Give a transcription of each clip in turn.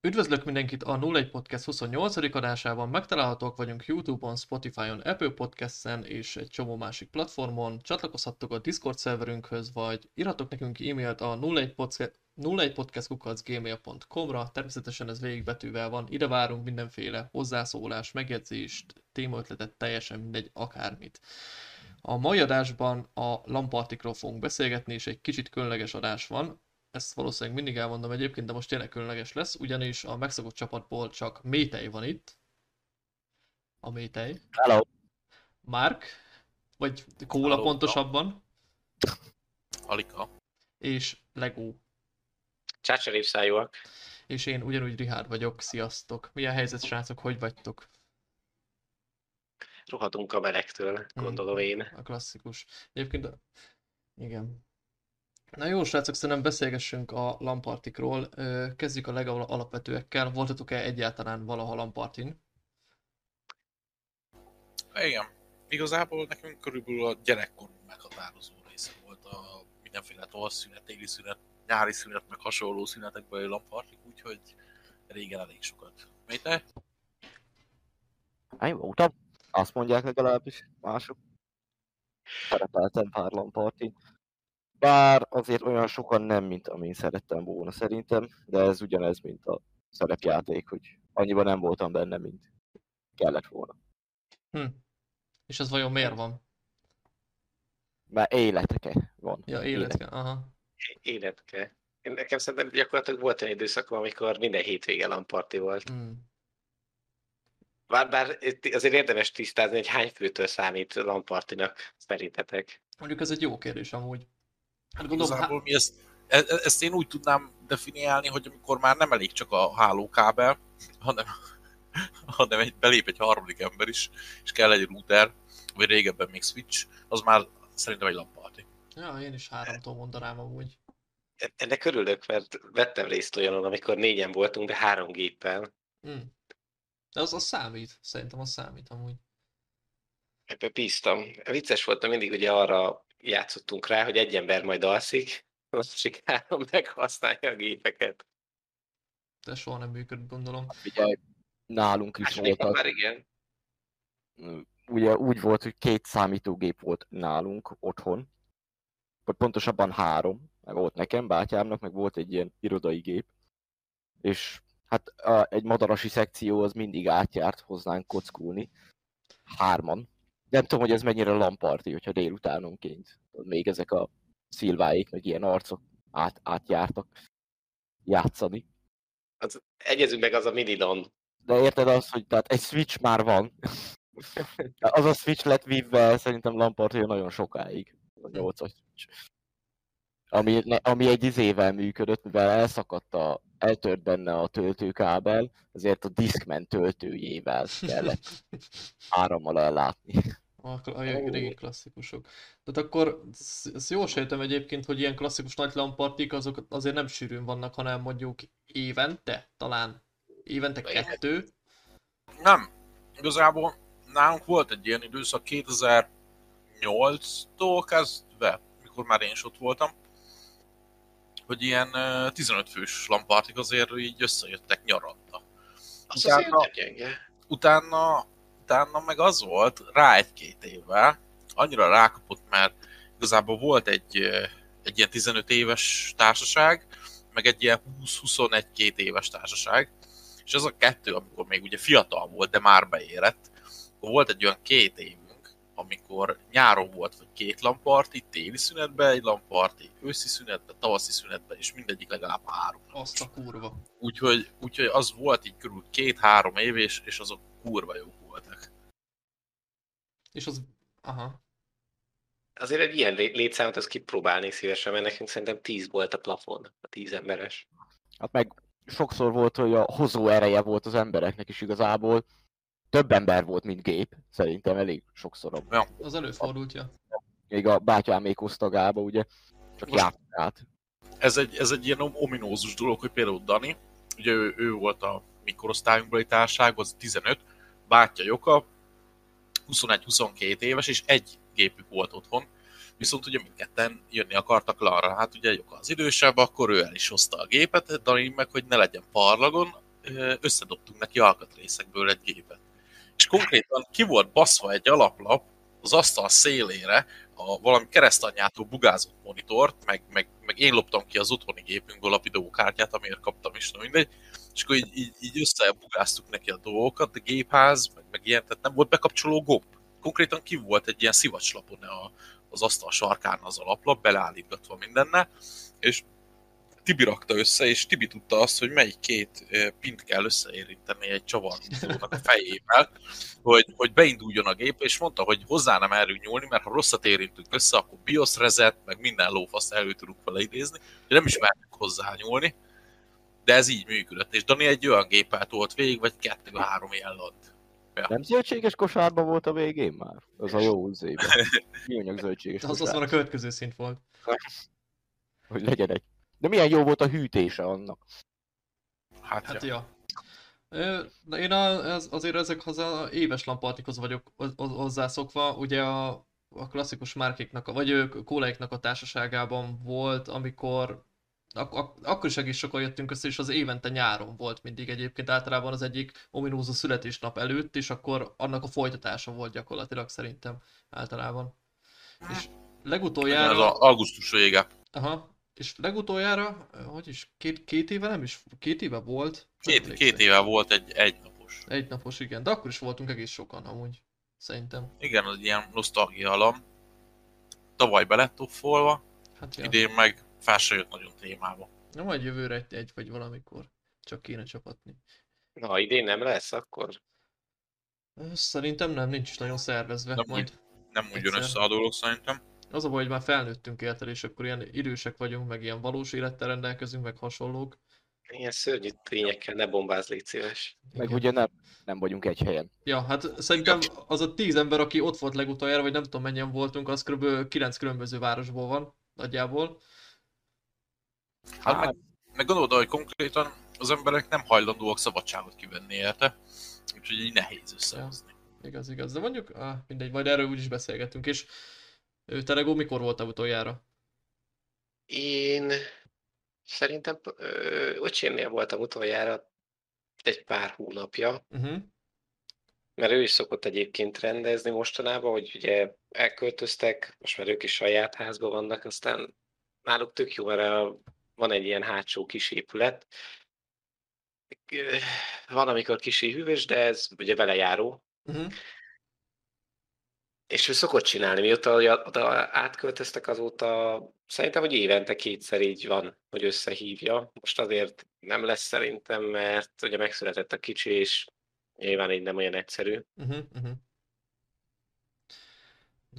Üdvözlök mindenkit a 01 Podcast 28. adásában. Megtalálhatók vagyunk YouTube-on, Spotify-on, Apple Podcast-en és egy csomó másik platformon. Csatlakozhattok a Discord szerverünkhöz, vagy írhatok nekünk e-mailt a 01 podcastkukacgmail.com-ra. Természetesen ez végigbetűvel van. Ide várunk mindenféle hozzászólás, megjegyzést, témaötletet, teljesen mindegy, akármit. A mai adásban a lampartikról fogunk beszélgetni, és egy kicsit különleges adás van ezt valószínűleg mindig elmondom egyébként, de most tényleg különleges lesz, ugyanis a megszokott csapatból csak Métej van itt. A Métej. Hello. Mark, vagy Kóla Hello. pontosabban. Alika. És Lego. Csácsa És én ugyanúgy Rihárd vagyok, sziasztok. Milyen helyzet, srácok, hogy vagytok? Rohadunk a melegtől, gondolom hmm. én. A klasszikus. Egyébként, igen, Na jó, srácok, szerintem beszélgessünk a lampartikról. Kezdjük a legalapvetőekkel. Voltatok-e egyáltalán valaha lampartin? Igen. Igazából nekünk körülbelül a gyerekkorunk meghatározó része volt a mindenféle tavaszszünet, téli szünet, nyári szünet, meg hasonló szünetekből a lampartik, úgyhogy régen elég sokat. Mi te? Én voltam. Azt mondják legalábbis mások. Szerepeltem pár lampartin. Bár azért olyan sokan nem, mint amin szerettem volna szerintem, de ez ugyanez, mint a szerepjáték, hogy annyiban nem voltam benne, mint kellett volna. Hm. És az vajon miért van? Mert életeke van. Ja, életke, aha. Életke. Én nekem szerintem gyakorlatilag volt egy időszak, amikor minden hétvége lamparti volt. Hm. Bár, bár azért érdemes tisztázni, hogy hány főtől számít lampartinak szerintetek. Mondjuk ez egy jó kérdés amúgy. Hát gondolom, Igazából mi ezt, e, e, ezt én úgy tudnám definiálni, hogy amikor már nem elég csak a hálókábel, hanem, hanem egy, belép egy harmadik ember is, és kell egy router, vagy régebben még switch, az már szerintem egy lamparti. Ja, én is háromtól mondanám amúgy. Ennek örülök, mert vettem részt olyanon, amikor négyen voltunk, de három géppel. Hmm. De az, az számít, szerintem az számít amúgy. Ebben bíztam. Vicces voltam mindig ugye arra játszottunk rá, hogy egy ember majd alszik, a másik három meghasználja a gépeket. De soha nem működött, gondolom. Ugye nálunk is volt Már igen. Ugye úgy volt, hogy két számítógép volt nálunk otthon, vagy pontosabban három, meg volt nekem, bátyámnak, meg volt egy ilyen irodai gép, és hát a, egy madarasi szekció az mindig átjárt hozzánk kockulni, hárman, nem tudom, hogy ez mennyire lamparti, hogyha délutánonként még ezek a szilváik, meg ilyen arcok át, átjártak játszani. Az, egyezünk meg az a minidon. De érted azt, hogy tehát egy Switch már van. az a Switch lett vívve szerintem lamparti nagyon sokáig. A 8-as Switch. Ami, ami egy izével működött, mivel elszakadt a, eltört benne a töltőkábel, ezért a Discman töltőjével kellett árammal ellátni. A, a régi klasszikusok. Tehát akkor ezt jól sejtem egyébként, hogy ilyen klasszikus nagy lampartik azok azért nem sűrűn vannak, hanem mondjuk évente, talán évente kettő. Nem. Igazából nálunk volt egy ilyen időszak 2008-tól kezdve, mikor már én is ott voltam, hogy ilyen 15 fős lampartik azért így összejöttek nyaranta. Az utána, utána, utána meg az volt, rá egy-két évvel, annyira rákapott, mert igazából volt egy, egy ilyen 15 éves társaság, meg egy ilyen 20-21-2 éves társaság, és az a kettő, amikor még ugye fiatal volt, de már beérett, volt egy olyan két év, amikor nyáron volt vagy két lamparti, téli szünetben egy lamparti, őszi szünetben, tavaszi szünetben, és mindegyik legalább három. Azt a kurva. Úgyhogy, úgyhogy az volt így körül két-három év, és, és azok kurva jók voltak. És az... Aha. Azért egy ilyen létszámot azt kipróbálni szívesen, mert nekünk szerintem tíz volt a plafon, a tíz emberes. Hát meg sokszor volt, hogy a hozó ereje volt az embereknek is igazából, több ember volt, mint gép, szerintem elég sokszor. Ja. Az előfordult, ja. Még a bátyám osztagába, ugye, csak járt át. Ez egy, ez egy ilyen ominózus dolog, hogy például Dani, ugye ő, ő volt a mi korosztályunkbeli társaság, az 15, bátyja Joka, 21-22 éves, és egy gépük volt otthon, viszont ugye mindketten jönni akartak arra, hát ugye Joka az idősebb, akkor ő el is hozta a gépet, Dani meg, hogy ne legyen parlagon, összedobtunk neki alkatrészekből egy gépet. Konkrétan ki volt baszva egy alaplap az asztal szélére, a valami keresztanyától bugázott monitort, meg, meg, meg én loptam ki az otthoni gépünkből a videókártyát, amiért kaptam is, nem mindegy, és akkor így, így, így összebugáztuk neki a dolgokat, a gépház, meg, meg ilyen, tehát nem volt bekapcsoló gomb. Konkrétan ki volt egy ilyen szivacslapon a, az asztal sarkán az alaplap, beleállítgatva mindenne, és Tibi rakta össze, és Tibi tudta azt, hogy melyik két pint kell összeérinteni egy csavarhúzónak a fejével, hogy, hogy beinduljon a gép, és mondta, hogy hozzá nem merünk nyúlni, mert ha rosszat érintünk össze, akkor BIOS reset, meg minden lófaszt elő tudunk vele idézni, hogy nem is merünk hozzá nyúlni, de ez így működött, és Dani egy olyan gépet volt végig, vagy kettő-három jellant. Ja. Nem zöldséges kosárban volt a végén már? Az a jó zében. Műanyag zöldséges Az az már a következő szint volt. Hogy legyen egy. De milyen jó volt a hűtése annak? Hát, hát ja. ja. Én az, azért ezekhez az éves lampartikhoz vagyok hozzászokva. Ugye a, a klasszikus márkéknak, vagy kóleiknak a társaságában volt, amikor ak- ak- akkor is egész sokan jöttünk össze, és az évente nyáron volt mindig egyébként általában az egyik ominózus születésnap előtt, és akkor annak a folytatása volt gyakorlatilag szerintem általában. És legutoljára... Ez az augusztus vége. Aha, és legutoljára, hogy is, két, két éve nem is, két éve volt? Két, két éve volt egy egynapos. Egynapos, igen, de akkor is voltunk egész sokan amúgy, szerintem. Igen, az ilyen nosztalgia alam. Tavaly belett hát ja. idén meg fel se jött nagyon témába. Na majd jövőre egy, egy vagy valamikor. Csak kéne csapatni. Na, idén nem lesz akkor? Szerintem nem, nincs is nagyon szervezve. Nem majd úgy, nem úgy jön össze a dolog szerintem. Az a baj, hogy már felnőttünk érted, és akkor ilyen idősek vagyunk, meg ilyen valós élettel rendelkezünk, meg hasonlók. Ilyen szörnyű tényekkel ne bombáz, légy szíves. Meg ugye nem, nem vagyunk egy helyen. Ja, hát szerintem az a tíz ember, aki ott volt legutoljára, vagy nem tudom mennyien voltunk, az kb. kilenc különböző városból van, nagyjából. Hát, hát meg, meg gondolod, hogy konkrétan az emberek nem hajlandóak szabadságot kivenni érte, úgyhogy így nehéz összehozni. Ja, igaz, igaz. De mondjuk, ah, mindegy, majd erről úgyis beszélgetünk. És Telegó mikor volt a utoljára? Én szerintem öcsémnél voltam utoljára egy pár hónapja. Uh-huh. Mert ő is szokott egyébként rendezni mostanában, hogy ugye elköltöztek, most már ők is saját házban vannak, aztán náluk tök jó, mert van egy ilyen hátsó kis épület. Van, amikor kisi hűvös, de ez ugye vele járó. Uh-huh. És ő szokott csinálni, mióta oda átköltöztek azóta, szerintem, hogy évente kétszer így van, hogy összehívja. Most azért nem lesz szerintem, mert ugye megszületett a kicsi, és nyilván így nem olyan egyszerű. Uh-huh, uh-huh.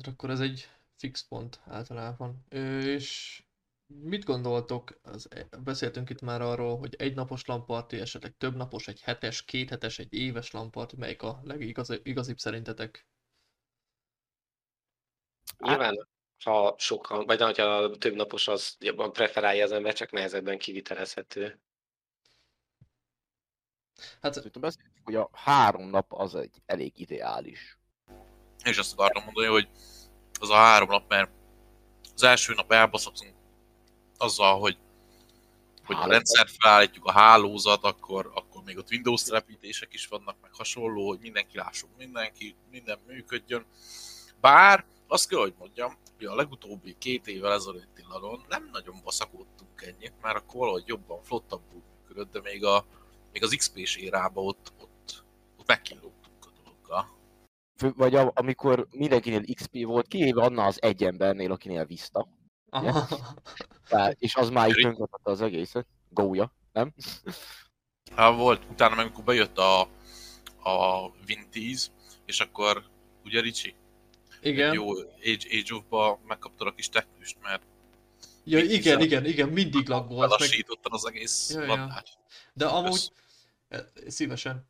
Akkor ez egy fix pont általában. És mit gondoltok, az, beszéltünk itt már arról, hogy egy napos lamparti, esetleg több napos, egy hetes, két hetes, egy éves lamparti, melyik a legigazibb szerintetek? Nyilván, ha sokan, vagy ha több napos, az jobban preferálja az ember, csak nehezebben kivitelezhető. Hát szerintem hogy a három nap az egy elég ideális. És azt akartam mondani, hogy az a három nap, mert az első nap elbaszhatunk azzal, hogy, hogy a rendszer felállítjuk, a hálózat, akkor, akkor még ott Windows telepítések is vannak, meg hasonló, hogy mindenki lássuk mindenki, minden működjön. Bár azt kell, hogy mondjam, hogy a legutóbbi két évvel ezelőtti lagon nem nagyon baszakodtunk ennyit, mert akkor valahogy jobban, flottabbul működött, de még, a, még az XP-s érába ott, ott, ott megkínlódtunk a dologgal. Vagy a, amikor mindenkinél XP volt, kivéve annál az egy embernél, akinél Vista. Tehát, és az már itt tönkretette az egészet. Gója, nem? Hát volt, utána amikor bejött a, a Win 10, és akkor ugye Ricsi igen. jó Age, Age of-ba megkaptad a kis teknőst, mert Ja, igen, igen, igen, mindig laggolt. Belassítottan meg... az egész ja, ja. De amúgy, szívesen.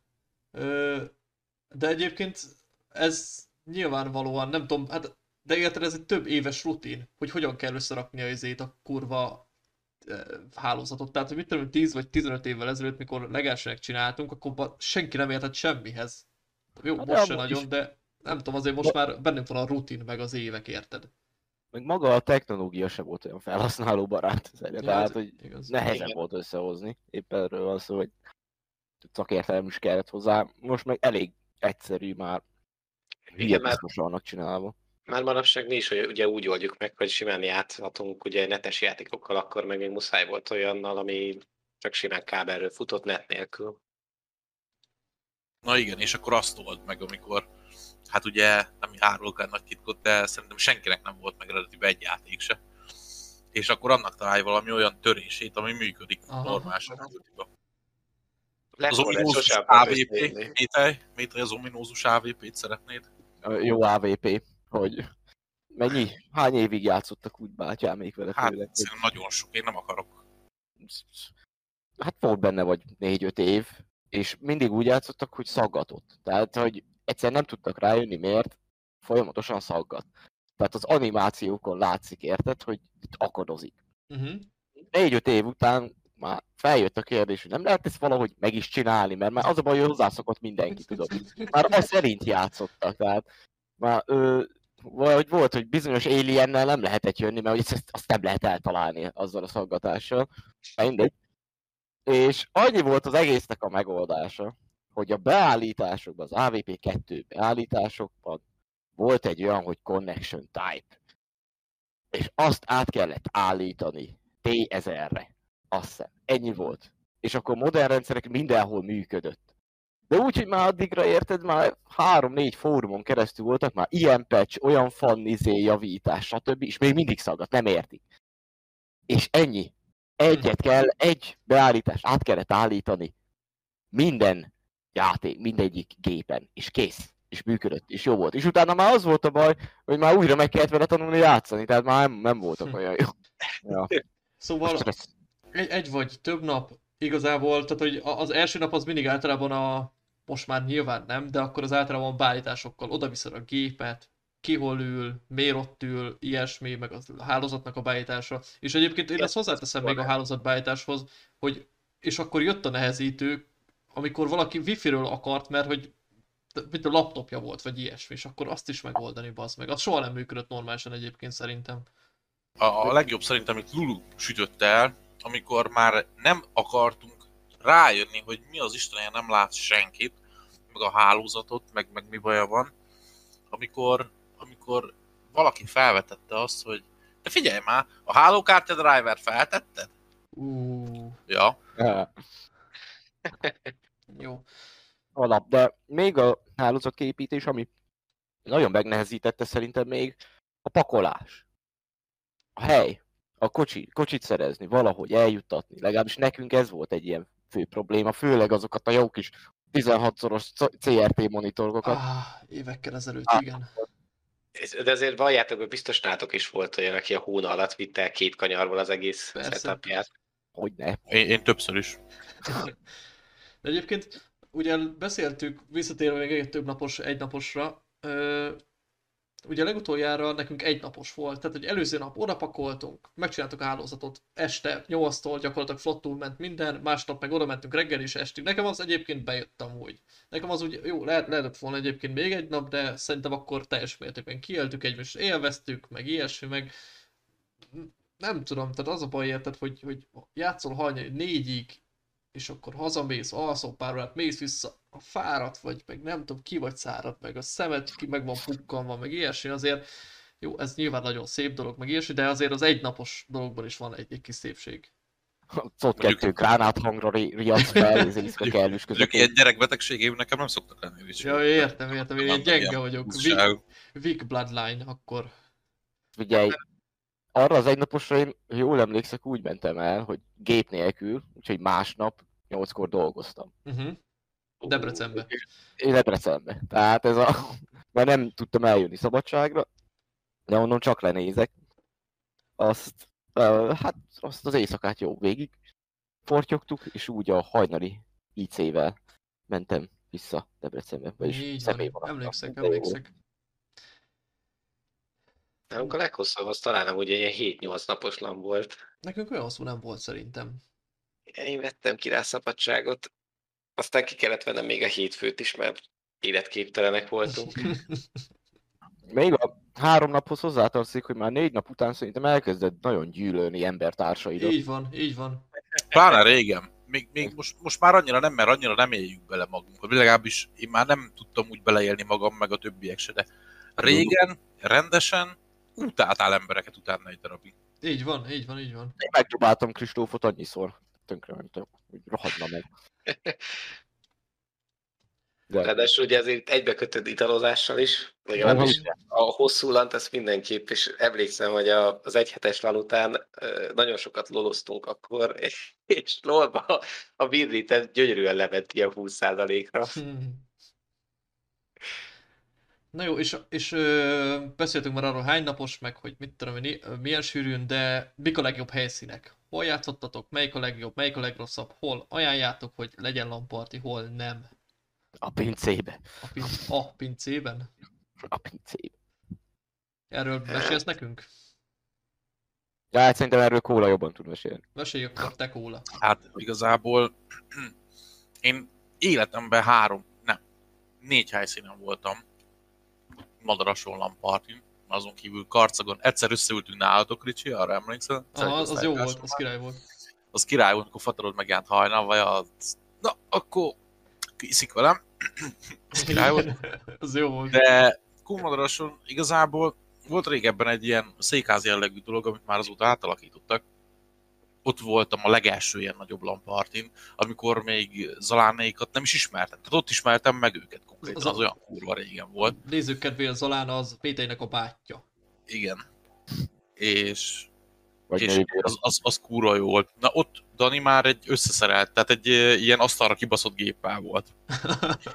De egyébként ez nyilvánvalóan, nem tudom, hát de érted, ez egy több éves rutin, hogy hogyan kell összerakni a izét a kurva hálózatot. Tehát, hogy mit tudom, 10 vagy 15 évvel ezelőtt, mikor legelsőnek csináltunk, akkor senki nem értett semmihez. Jó, hát most se nagyon, is. de nem tudom, azért most már bennünk van a rutin, meg az évek, érted? Meg maga a technológia sem volt olyan felhasználó barát, ja, tehát, hogy igaz. nehezebb volt összehozni. Épp erről van szó, hogy szakértelem is kellett hozzá. Most meg elég egyszerű már. Igen, már, annak csinálva. már manapság mi is hogy ugye úgy oldjuk meg, hogy simán játszhatunk ugye netes játékokkal, akkor meg még muszáj volt olyannal, ami csak simán kábelről futott net nélkül. Na igen, és akkor azt old meg, amikor hát ugye nem árulok el nagy titkot, de szerintem senkinek nem volt meg eredetiben egy játék se. És akkor annak találj valami olyan törését, ami működik Aha. normálisan Az ominózus AVP, Métej, Métej az ominózus AVP-t szeretnéd? Jó AVP, hogy mennyi, hány évig játszottak úgy bátyámék vele hát, főleg? szerintem nagyon sok, én nem akarok. Hát volt benne vagy négy-öt év, és mindig úgy játszottak, hogy szaggatott. Tehát, hogy egyszer nem tudtak rájönni, miért folyamatosan szaggat. Tehát az animációkon látszik, érted, hogy itt akadozik. Uh-huh. Év után már feljött a kérdés, hogy nem lehet ezt valahogy meg is csinálni, mert már az a baj, hogy hozzászokott mindenki, tudod. Már az szerint játszottak, tehát már ö, vagy volt, hogy bizonyos aliennel nem lehetett jönni, mert ezt, azt nem lehet eltalálni azzal a szaggatással. Mindegy. És annyi volt az egésznek a megoldása, hogy a beállításokban, az AVP2 beállításokban volt egy olyan, hogy connection type. És azt át kellett állítani T1000-re. Azt hiszem. Ennyi volt. És akkor modern rendszerek mindenhol működött. De úgy, hogy már addigra érted, már három-négy fórumon keresztül voltak, már ilyen patch, olyan fan izé, javítás, stb. És még mindig szaggat, nem értik. És ennyi. Egyet kell, egy beállítást át kellett állítani. Minden játék, mindegyik gépen, és kész, és működött, és jó volt. És utána már az volt a baj, hogy már újra meg kellett vele tanulni játszani, tehát már nem, nem voltak hm. olyan jó. Ja. Szóval egy, egy vagy több nap igazából, tehát hogy az első nap az mindig általában a, most már nyilván nem, de akkor az általában beállításokkal oda viszed a gépet, ki hol ül, miért ott ül, ilyesmi, meg a hálózatnak a beállítása. És egyébként én ezt hozzáteszem még a hálózat beállításhoz, hogy és akkor jött a nehezítő, amikor valaki wifi-ről akart, mert hogy mint a laptopja volt, vagy ilyesmi, és akkor azt is megoldani, bazd meg. Az soha nem működött normálisan egyébként szerintem. A, a legjobb szerintem, amit Lulu sütött el, amikor már nem akartunk rájönni, hogy mi az Istenje nem lát senkit, meg a hálózatot, meg, meg mi baja van, amikor, amikor valaki felvetette azt, hogy de figyelj már, a hálókártya driver feltetted? Uh. Ja. Jó. Alap, de még a hálózatképítés, ami nagyon megnehezítette szerintem még a pakolás. A hely, a kocsi, kocsit szerezni, valahogy eljuttatni. Legalábbis nekünk ez volt egy ilyen fő probléma, főleg azokat a jó kis 16-szoros CRT monitorokat. Ah, évekkel ezelőtt, ah. igen. De azért valljátok, hogy biztos nátok is volt olyan, aki a hóna alatt vitte el két kanyarból az egész setupját. Hogy ne? Én, én többször is. De egyébként ugye beszéltük, visszatérve még egy több napos, egy naposra, ö, ugye legutoljára nekünk egy napos volt, tehát hogy előző nap oda pakoltunk, megcsináltuk a hálózatot, este 8-tól gyakorlatilag flottul ment minden, másnap meg oda mentünk reggel és estig. Nekem az egyébként bejöttem úgy. Nekem az úgy, jó, lehet, lehetett volna egyébként még egy nap, de szerintem akkor teljes mértékben kieltük egymást, élveztük, meg ilyesmi, meg nem tudom, tehát az a baj érted, hogy, hogy játszol hajnali négyig, és akkor hazamész, alszol pár órát, mész vissza, a fáradt vagy, meg nem tudom, ki vagy száradt, meg a szemed ki meg van pukkanva, meg ilyesmi, azért jó, ez nyilván nagyon szép dolog, meg ilyesmi, de azért az egynapos dologban is van egy, egy kis szépség. Ott kettő gránát hangra riadsz fel, ez éjszaka kellős között. ilyen gyerekbetegségeim nekem nem szoktak lenni. Is. Ja, értem, értem, én ilyen gyenge vagyok. Weak bloodline, akkor. Figyelj, arra az egynaposra én jól emlékszek, úgy mentem el, hogy gép nélkül, úgyhogy másnap nyolckor dolgoztam. Uh-huh. Debrecenbe. Én Debrecenbe. Tehát ez a... Mert nem tudtam eljönni szabadságra, de onnan csak lenézek. Azt, uh, hát azt az éjszakát jó végig fortyogtuk, és úgy a hajnali IC-vel mentem vissza Debrecenbe. Így van, emlékszek, emlékszek. Nálunk a leghosszabb az talán amúgy egy 7-8 napos lam volt. Nekünk olyan hosszú nem volt szerintem. Én vettem ki rá szabadságot, aztán ki kellett vennem még a hétfőt is, mert életképtelenek voltunk. még a három naphoz hozzátartozik, hogy már négy nap után szerintem elkezdett nagyon gyűlölni embertársaidat. Így van, így van. Pláne régen. még, még most, most már annyira nem, mert annyira nem éljük bele magunkat. Legalábbis én már nem tudtam úgy beleélni magam, meg a többiek se, de régen, rendesen utáltál embereket utána egy darabig. Így van, így van, így van. Én megdobáltam Kristófot annyiszor. Tönkre mentem, hogy rohadna meg. De... Ráadásul ugye ezért egybekötött italozással is, legalábbis a hosszú lant, ezt mindenképp, és emlékszem, hogy a, az egyhetes lan után nagyon sokat loloztunk akkor, és, lolba a birritet gyönyörűen levett ilyen 20%-ra. Na jó, és, és ö, beszéltünk már arról hány napos, meg hogy mit tudom én, milyen sűrűn, de mik a legjobb helyszínek? Hol játszottatok, melyik a legjobb, melyik a legrosszabb, hol ajánljátok, hogy legyen lamparti, hol nem? A pincébe. A, pin- a pincében? A pincébe. Erről mesélsz nekünk? Ja, hát szerintem erről Kóla jobban tud mesélni. Mesélj akkor te Kóla. Hát igazából én életemben három, nem, négy helyszínen voltam. Madarason Lampartin, azon kívül Karcagon. Egyszer összeültünk nálatok, Ricsi, arra emlékszel? Aha, az, az jó volt, az király volt. Az király volt, amikor Fatarod megjelent hajnal, vagy az... Na, akkor iszik velem. az király volt. az jó volt. De Kummadarason igazából volt régebben egy ilyen székházi jellegű dolog, amit már azóta átalakítottak. Ott voltam a legelső ilyen nagyobb lampartin, amikor még Zalánéikat nem is ismertem. Tehát ott ismertem meg őket konkrétan, az, az olyan kurva régen volt. Nézzük kedvéért Zalán az Péteinek a bátyja. Igen. És, Vagy és az, az, az kurva jó volt. Na ott Dani már egy összeszerelt, tehát egy ilyen asztalra kibaszott géppel volt.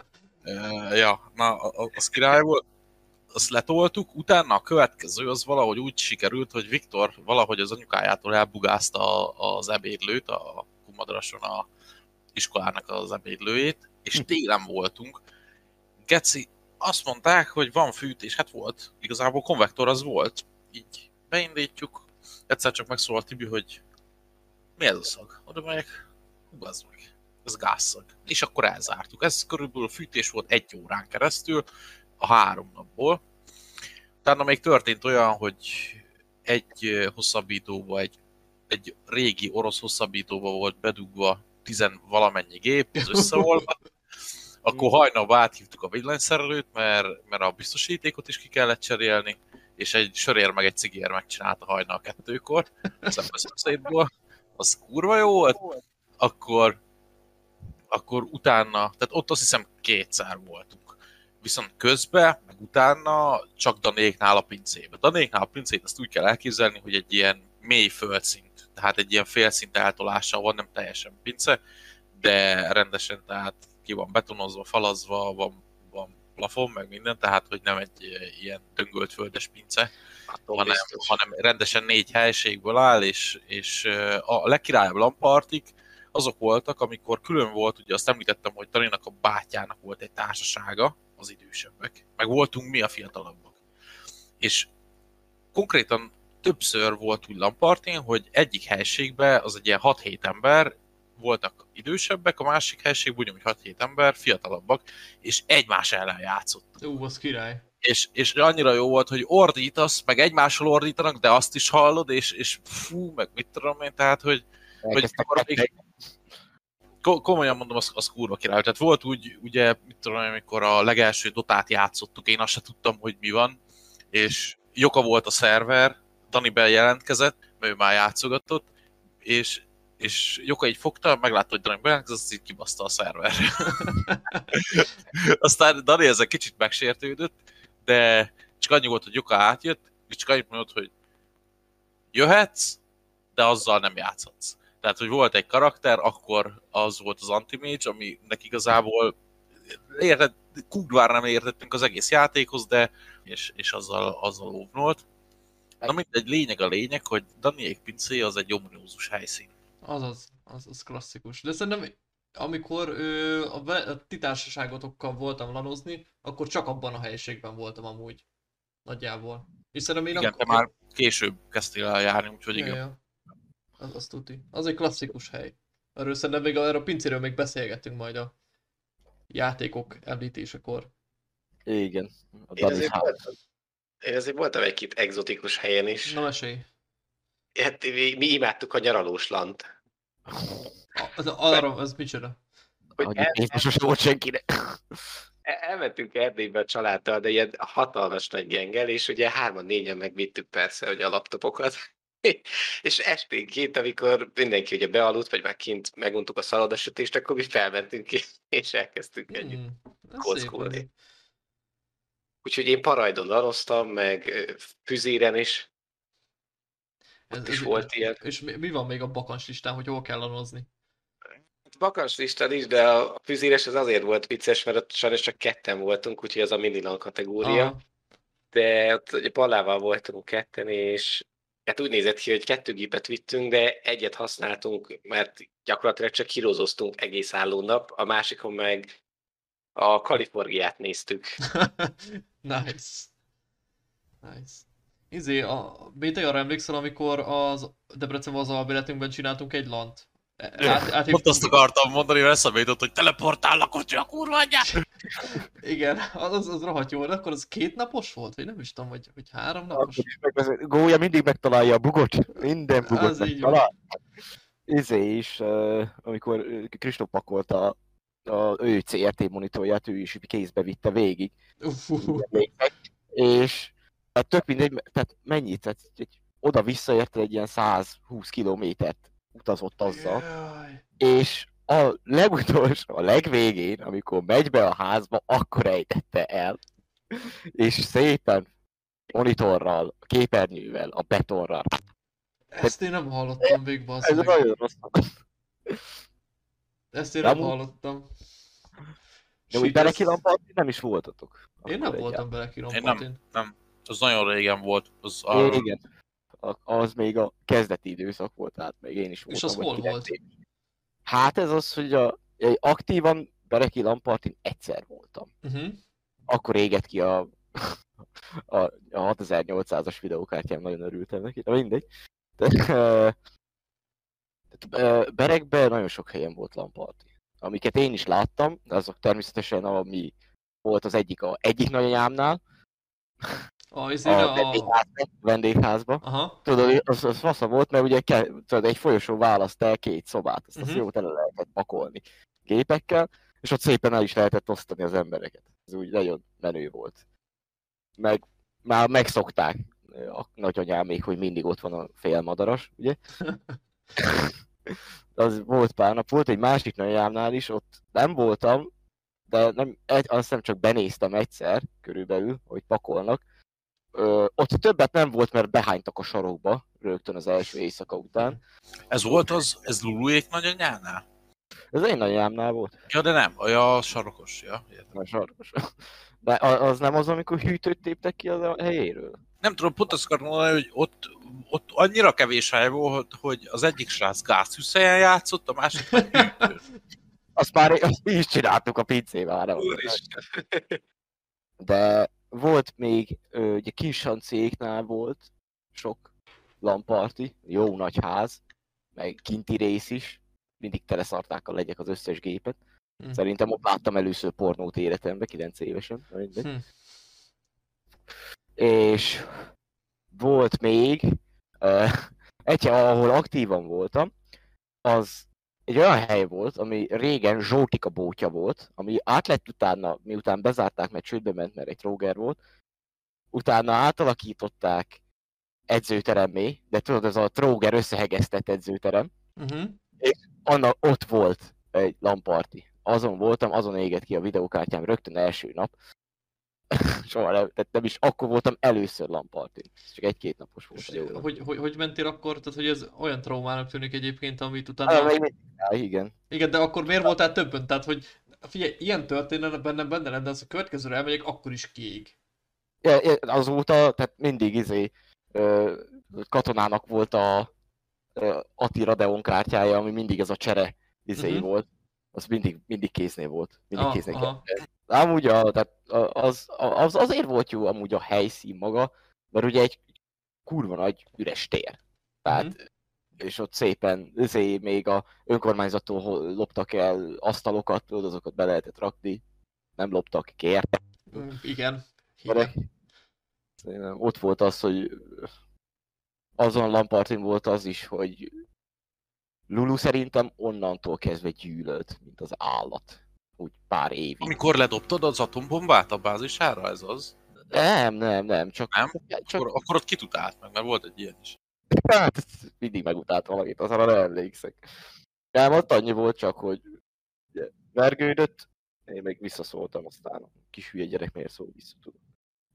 ja, na, az király volt azt letoltuk, utána a következő az valahogy úgy sikerült, hogy Viktor valahogy az anyukájától elbugázta az ebédlőt, a Kumadrason a iskolának az ebédlőjét, és hm. télen voltunk. Geci, azt mondták, hogy van fűtés, hát volt, igazából konvektor az volt, így beindítjuk, egyszer csak megszólalt Tibi, hogy mi ez a szag? Oda megyek, az meg, ez gázszag. És akkor elzártuk. Ez körülbelül fűtés volt egy órán keresztül, a három napból. Utána még történt olyan, hogy egy hosszabbítóba, egy, egy régi orosz hosszabbítóba volt bedugva tizen valamennyi gép, az összeolva. Akkor hajnalba áthívtuk a villanyszerelőt, mert, mert a biztosítékot is ki kellett cserélni, és egy sörér meg egy cigér megcsinálta hajnal kettőkor, szétból. Az kurva jó volt. Akkor, akkor utána, tehát ott azt hiszem kétszer voltunk viszont közben, meg utána csak Danéknál a pincébe. Danéknál a pincét azt úgy kell elképzelni, hogy egy ilyen mély földszint, tehát egy ilyen félszint eltolással van, nem teljesen pince, de rendesen, tehát ki van betonozva, falazva, van, van plafon, meg minden, tehát hogy nem egy ilyen döngölt földes pince, hanem, hanem rendesen négy helységből áll, és, és a legkirályabb lampartik azok voltak, amikor külön volt, ugye azt említettem, hogy Daninak a bátyának volt egy társasága, az idősebbek, meg voltunk mi a fiatalabbak. És konkrétan többször volt úgy lampartén, hogy egyik helységben az egy ilyen 6-7 ember, voltak idősebbek, a másik helységben ugyanúgy 6-7 ember, fiatalabbak, és egymás ellen játszott. Ú, az király. És, és annyira jó volt, hogy ordítasz, meg egymásról ordítanak, de azt is hallod, és, és fú, meg mit tudom én, tehát, hogy, hogy még, komolyan mondom, az, az kurva király. Tehát volt úgy, ugye, mit tudom, amikor a legelső dotát játszottuk, én azt se tudtam, hogy mi van, és Joka volt a szerver, Dani bejelentkezett, mert ő már játszogatott, és, és Joka így fogta, meglátta, hogy Dani bejelentkezett, azt így kibaszta a szerver. Aztán Dani ezzel kicsit megsértődött, de csak annyi volt, hogy Joka átjött, és csak annyit mondott, hogy jöhetsz, de azzal nem játszhatsz. Tehát, hogy volt egy karakter, akkor az volt az anti-mage, aminek igazából érted, kurvára nem értettünk az egész játékhoz, de és, és azzal, azzal óvnolt. Na mindegy, lényeg a lényeg, hogy Daniék pincé az egy ominózus helyszín. Az az, az, az klasszikus. De szerintem amikor ö, a, a ti társaságotokkal voltam lanozni, akkor csak abban a helyiségben voltam amúgy. Nagyjából. És szerintem én igen, akkor... te már később kezdtél el járni, úgyhogy ja, igen. Ja. Az, az tuti. Az egy klasszikus hely. Erről szerintem még erről a pincéről még beszélgetünk majd a játékok említésekor. Igen. Én azért, voltam, én azért voltam egy-két exotikus helyen is. Na mesélj. Hát, mi, mi imádtuk a nyaralós lant. Az, arra, az micsoda? Hogy el... pénz volt senkinek. Elmentünk Erdélybe a családdal, de ilyen hatalmas nagy gengel, és ugye hárman, négyen megvittük persze, hogy a laptopokat. És esténként, amikor mindenki ugye bealudt, vagy már kint meguntuk a szaladasütést, akkor mi felmentünk ki, és elkezdtünk hmm, együtt kockulni. Úgyhogy én Parajdon daroztam, meg Füzéren is. Ez, ez, is volt ilyen. És mi, mi van még a bakans listán, hogy hol kell lanozni? Bakans listán is, de a Füzéres az azért volt vicces, mert ott sajnos csak ketten voltunk, úgyhogy az a minilan kategória. Aha. De ott ugye Pallával voltunk ketten, és hát úgy nézett ki, hogy kettő gépet vittünk, de egyet használtunk, mert gyakorlatilag csak hírozoztunk egész álló nap, a másikon meg a Kaliforniát néztük. nice. Nice. Izé, a BT arra emlékszel, amikor az Debrecenben az albéletünkben csináltunk egy lant? E, át, át, Ott azt akartam mondani, hogy eszembe jutott, hogy teleportál a kocsi a kurva Igen, az, az rohadt jó, de akkor az két napos volt? Vagy nem is tudom, hogy, hogy három napos? Gólya mindig megtalálja a bugot, minden bugot az megtalál. Izé is, amikor Kristóf pakolta a ő CRT monitorját, ő is kézbe vitte végig. És hát tök mindegy, tehát mennyit, tehát egy, oda-vissza érte egy ilyen 120 kilométert utazott azzal, Jaj. és a legutolsó, a legvégén, amikor megy be a házba, akkor ejtette el, és szépen monitorral, képernyővel, a betonra. Ezt én nem hallottam végig, Ez nagyon rossz. Ezt én nem, nem hallottam. De úgy Bereki Lampartin nem is voltatok. Én nem voltam Bereki Lampartin. Nem, nem. Az nagyon régen volt. Az a... igen. Az még a kezdeti időszak volt, tehát még én is voltam. És az hol volt? Hát ez az, hogy a, aktívan Bereki Lampartin egyszer voltam. Uh-huh. Akkor égett ki a, a, a 6800-as videókártyám, nagyon örültem neki, de mindegy. De, Berekben nagyon sok helyen volt lamparti. Amiket én is láttam, de azok természetesen ami volt az egyik a egyik nagyanyámnál, a, a, vendégházba, vendégházba. Aha. Tudod, az, az fasza volt, mert ugye ke, tudod, egy folyosó választ el két szobát, azt, uh-huh. azt jót el lehetett pakolni gépekkel, és ott szépen el is lehetett osztani az embereket. Ez úgy nagyon menő volt. Meg már megszokták a nagyanyám még, hogy mindig ott van a félmadaras, ugye? az volt pár nap, volt egy másik nagyjámnál is, ott nem voltam, de nem, egy, azt hiszem csak benéztem egyszer körülbelül, hogy pakolnak. Ö, ott többet nem volt, mert behánytak a sarokba rögtön az első éjszaka után. Ez volt az, ez Luluék nagyanyánál? Ez én nagyanyámnál volt. Ja, de nem, a sarokos, ja. A sarokos. De az nem az, amikor hűtőt téptek ki az a helyéről? Nem tudom, pont azt akarom mondani, hogy ott ott annyira kevés hely volt, hogy az egyik srác gázhűszelyen játszott, a másik Azt már azt mi is csináltuk a pincével. De volt még, ugye Kinsancéknál volt sok lamparti, jó nagy ház, meg kinti rész is, mindig teleszarták a legyek az összes gépet. Hm. Szerintem ott láttam először pornót életemben, 9 évesen. Hm. És volt még egy, ahol aktívan voltam, az egy olyan hely volt, ami régen Zsótika bótja volt, ami át lett utána, miután bezárták, mert csődbe ment, mert egy tróger volt, utána átalakították edzőteremmé, de tudod, ez a tróger összehegesztett edzőterem, uh-huh. és annak ott volt egy lamparti. Azon voltam, azon égett ki a videókártyám rögtön első nap, soha nem, tehát nem is akkor voltam először lampartin. Csak egy-két napos volt. Jó hogy, hogy, hogy mentél akkor? Tehát, hogy ez olyan traumának tűnik egyébként, amit utána... Ah, ja, igen. Igen, de akkor miért voltál többen? Tehát, hogy figyelj, ilyen történet bennem benne lenne, de az a következőre elmegyek, akkor is kiég. Ja, azóta, tehát mindig izé, katonának volt a Attila Deon kártyája, ami mindig ez a csere izé uh-huh. volt. Az mindig, mindig kéznél volt. Mindig ah, kéznél Amúgy a, tehát az, az, azért volt jó amúgy a helyszín maga, mert ugye egy kurva nagy üres tér. Tehát, mm-hmm. és ott szépen, ezért még a önkormányzattól loptak el asztalokat, tudod, azokat be lehetett rakni. Nem loptak, kértek. Mm, igen. igen. Ott volt az, hogy azon Lampartin volt az is, hogy Lulu szerintem onnantól kezdve gyűlölt, mint az állat. Úgy pár évig. Amikor ledobtad az atombombát a bázisára, ez az? Nem, nem, nem, csak... Nem? Csak, Akkor, akkor ott kitutált meg, mert volt egy ilyen is. hát mindig megutált valamit, azon nem emlékszek. Nem, ott annyi volt csak, hogy ugye, vergődött, én meg visszaszóltam, aztán a kis hülye gyerek miért szól vissza tudom.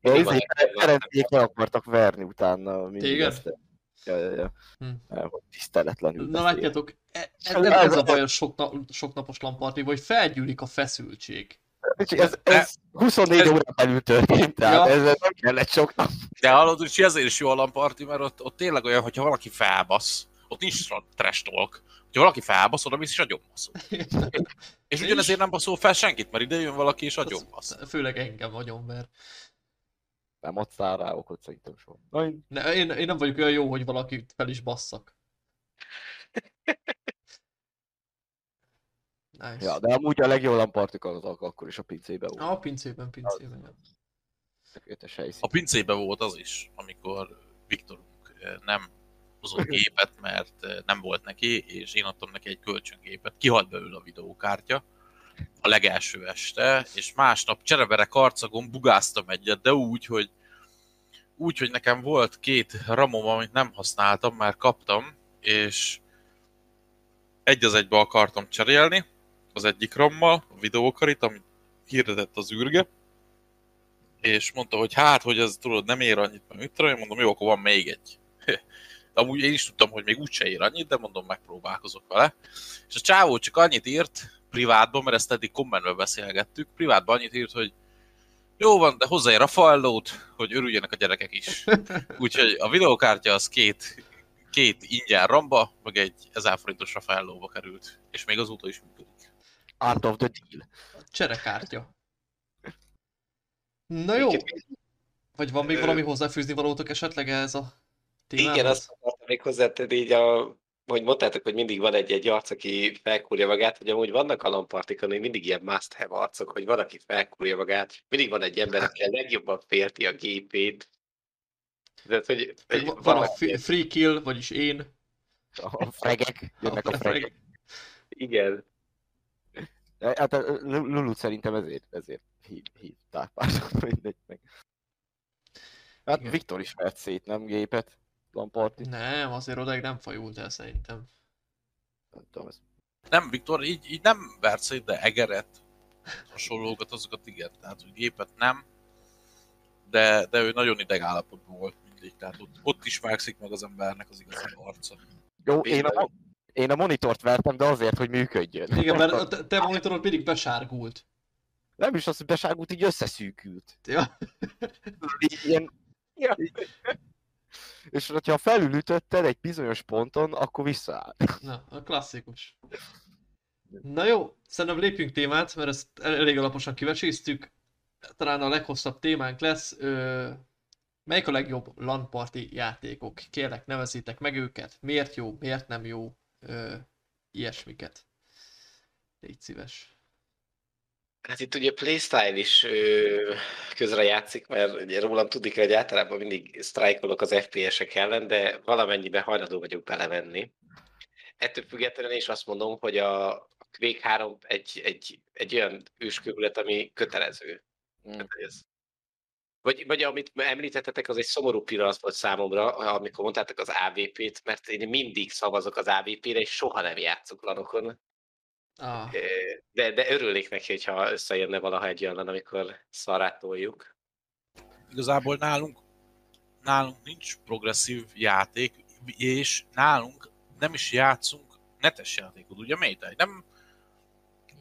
Ja, egy- Ferencék le akartak verni utána. Téged? ezt- Ja, ja, ja. Hm. Tiszteletlenül Na látjátok, ez, Ez- ez ez- a baj a sok, na, sok napos lamparti, hogy felgyűlik a feszültség. Ez, ez 24 ez- órán belül történt, tehát Ja. ez nem kellett sok nap. De hallod, hogy ezért is jó a lamparti, mert ott, ott tényleg olyan, hogyha valaki felbasz, ott nincs trash talk. Ha valaki felbasz, oda mész és agyonbaszol. És ugyanezért nem baszol fel senkit, mert ide jön valaki és agyonbasz. Főleg engem nagyon, mert Nem adszál rá okot szerintem soha. Na, én- ne, én, én nem vagyok olyan jó, hogy valakit fel is basszak. Nice. Ja, de amúgy a legjobb lampartik az ak- akkor is a pincébe volt. A pincében, pincében. ja. Tökéletes helyszín. A pincébe volt az is, amikor Viktorunk eh, nem hozott gépet, mert eh, nem volt neki, és én adtam neki egy kölcsöngépet. Kihalt belőle a videókártya a legelső este, és másnap cserebere karcagon bugáztam egyet, de úgy, hogy úgy, hogy nekem volt két ramom, amit nem használtam, már kaptam, és egy az egybe akartam cserélni, az egyik rammal, a videókarit, amit hirdetett az űrge, és mondta, hogy hát, hogy ez tudod, nem ér annyit, mert mit tudom, én mondom, jó, akkor van még egy. Amúgy én is tudtam, hogy még úgyse ér annyit, de mondom, megpróbálkozok vele. És a csávó csak annyit írt, privátban, mert ezt eddig kommentben beszélgettük, privátban annyit írt, hogy jó van, de hozzáér a fallót, hogy örüljenek a gyerekek is. Úgyhogy a videókártya az két, két ingyen ramba, meg egy 1000 forintos Raffaellóba került. És még azóta is működik. Art of the deal. Cserekártya. Na jó, vagy van még valami hozzáfűzni valótok esetleg ehhez a témához? Igen, azt akartam még hozzátenni, így a, hogy mondtátok, hogy mindig van egy-egy arc, aki felkúrja magát, hogy amúgy vannak a lampartikon, hogy mindig ilyen must have arcok, hogy van, aki felkúrja magát, mindig van egy ember, aki a legjobban félti a gépét. Tehát, hogy, hogy Van a fi- ilyen- free kill, vagyis én. A fregek, jönnek a fregek. Igen. Hát Lulu szerintem ezért, ezért hív, hívták pár mindegy meg. Hát Igen. Viktor is vett szét, nem gépet? Lamparti? Nem, azért odáig nem fajult el szerintem. Nem tudom, ez Nem, Viktor, így, így nem vert szét, de egeret, hasonlókat, azokat igen. Tehát, hogy gépet nem, de, de ő nagyon ideg állapotban volt mindig. Tehát ott, ott ismerkszik meg az embernek az igazi arca. Jó, én a, én a monitort vertem, de azért, hogy működjön. Igen, mert a te, monitorod mindig besárgult. Nem is az, hogy beságult, így összeszűkült. Ja. Ilyen... Ja. És hogyha felülütötted egy bizonyos ponton, akkor visszaáll. Na, a klasszikus. Na jó, szerintem lépjünk témát, mert ezt el- elég alaposan kivecséztük. Talán a leghosszabb témánk lesz. Ö, melyik a legjobb LAN party játékok? Kérlek, nevezzétek meg őket. Miért jó, miért nem jó? Ö, ilyesmiket. Légy szíves. Hát itt ugye Playstyle is ö, közre játszik, mert ugye rólam tudni kell, hogy általában mindig sztrájkolok az FPS-ek ellen, de valamennyiben hajlandó vagyok belevenni. Ettől függetlenül is azt mondom, hogy a Quake 3 egy, egy, egy olyan őskövület, ami kötelező. Mm. Tehát ez. Vagy, vagy amit említettetek, az egy szomorú pillanat volt számomra, amikor mondtátok az AVP-t, mert én mindig szavazok az AVP-re, és soha nem játszok lanokon. Ah, De, de örülnék neki, hogyha összejönne valaha egy olyan, amikor szarátoljuk. Igazából nálunk, nálunk nincs progresszív játék, és nálunk nem is játszunk netes játékot, ugye Maytag? Nem,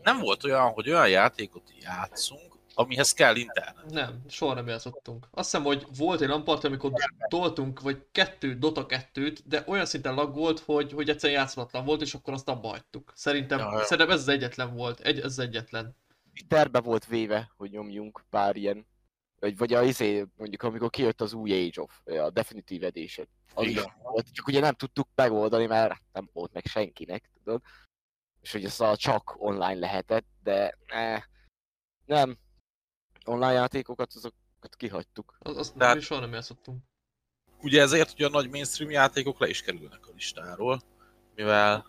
nem volt olyan, hogy olyan játékot játszunk, amihez kell internet. nem, soha nem játszottunk. Azt hiszem, hogy volt egy LAN party, amikor toltunk, vagy kettő, Dota 2-t, de olyan szinten laggolt, hogy, hogy egyszerűen játszhatatlan volt, és akkor azt abba hagytuk. Szerintem, Ja, szerintem ez az egyetlen volt. Egy, ez az egyetlen. terve volt véve, hogy nyomjunk pár ilyen, vagy, vagy a izé, mondjuk amikor kijött az új Age of, a Definitive Edition. Az is Igen. volt, csak ugye nem tudtuk megoldani, mert nem volt meg senkinek, tudod? És hogy ez a csak online lehetett, de eh, nem. Online játékokat azokat kihagytuk. Az, azt Tehát- mi soha nem játszottunk. Ugye ezért, hogy a nagy mainstream játékok le is kerülnek a listáról, mivel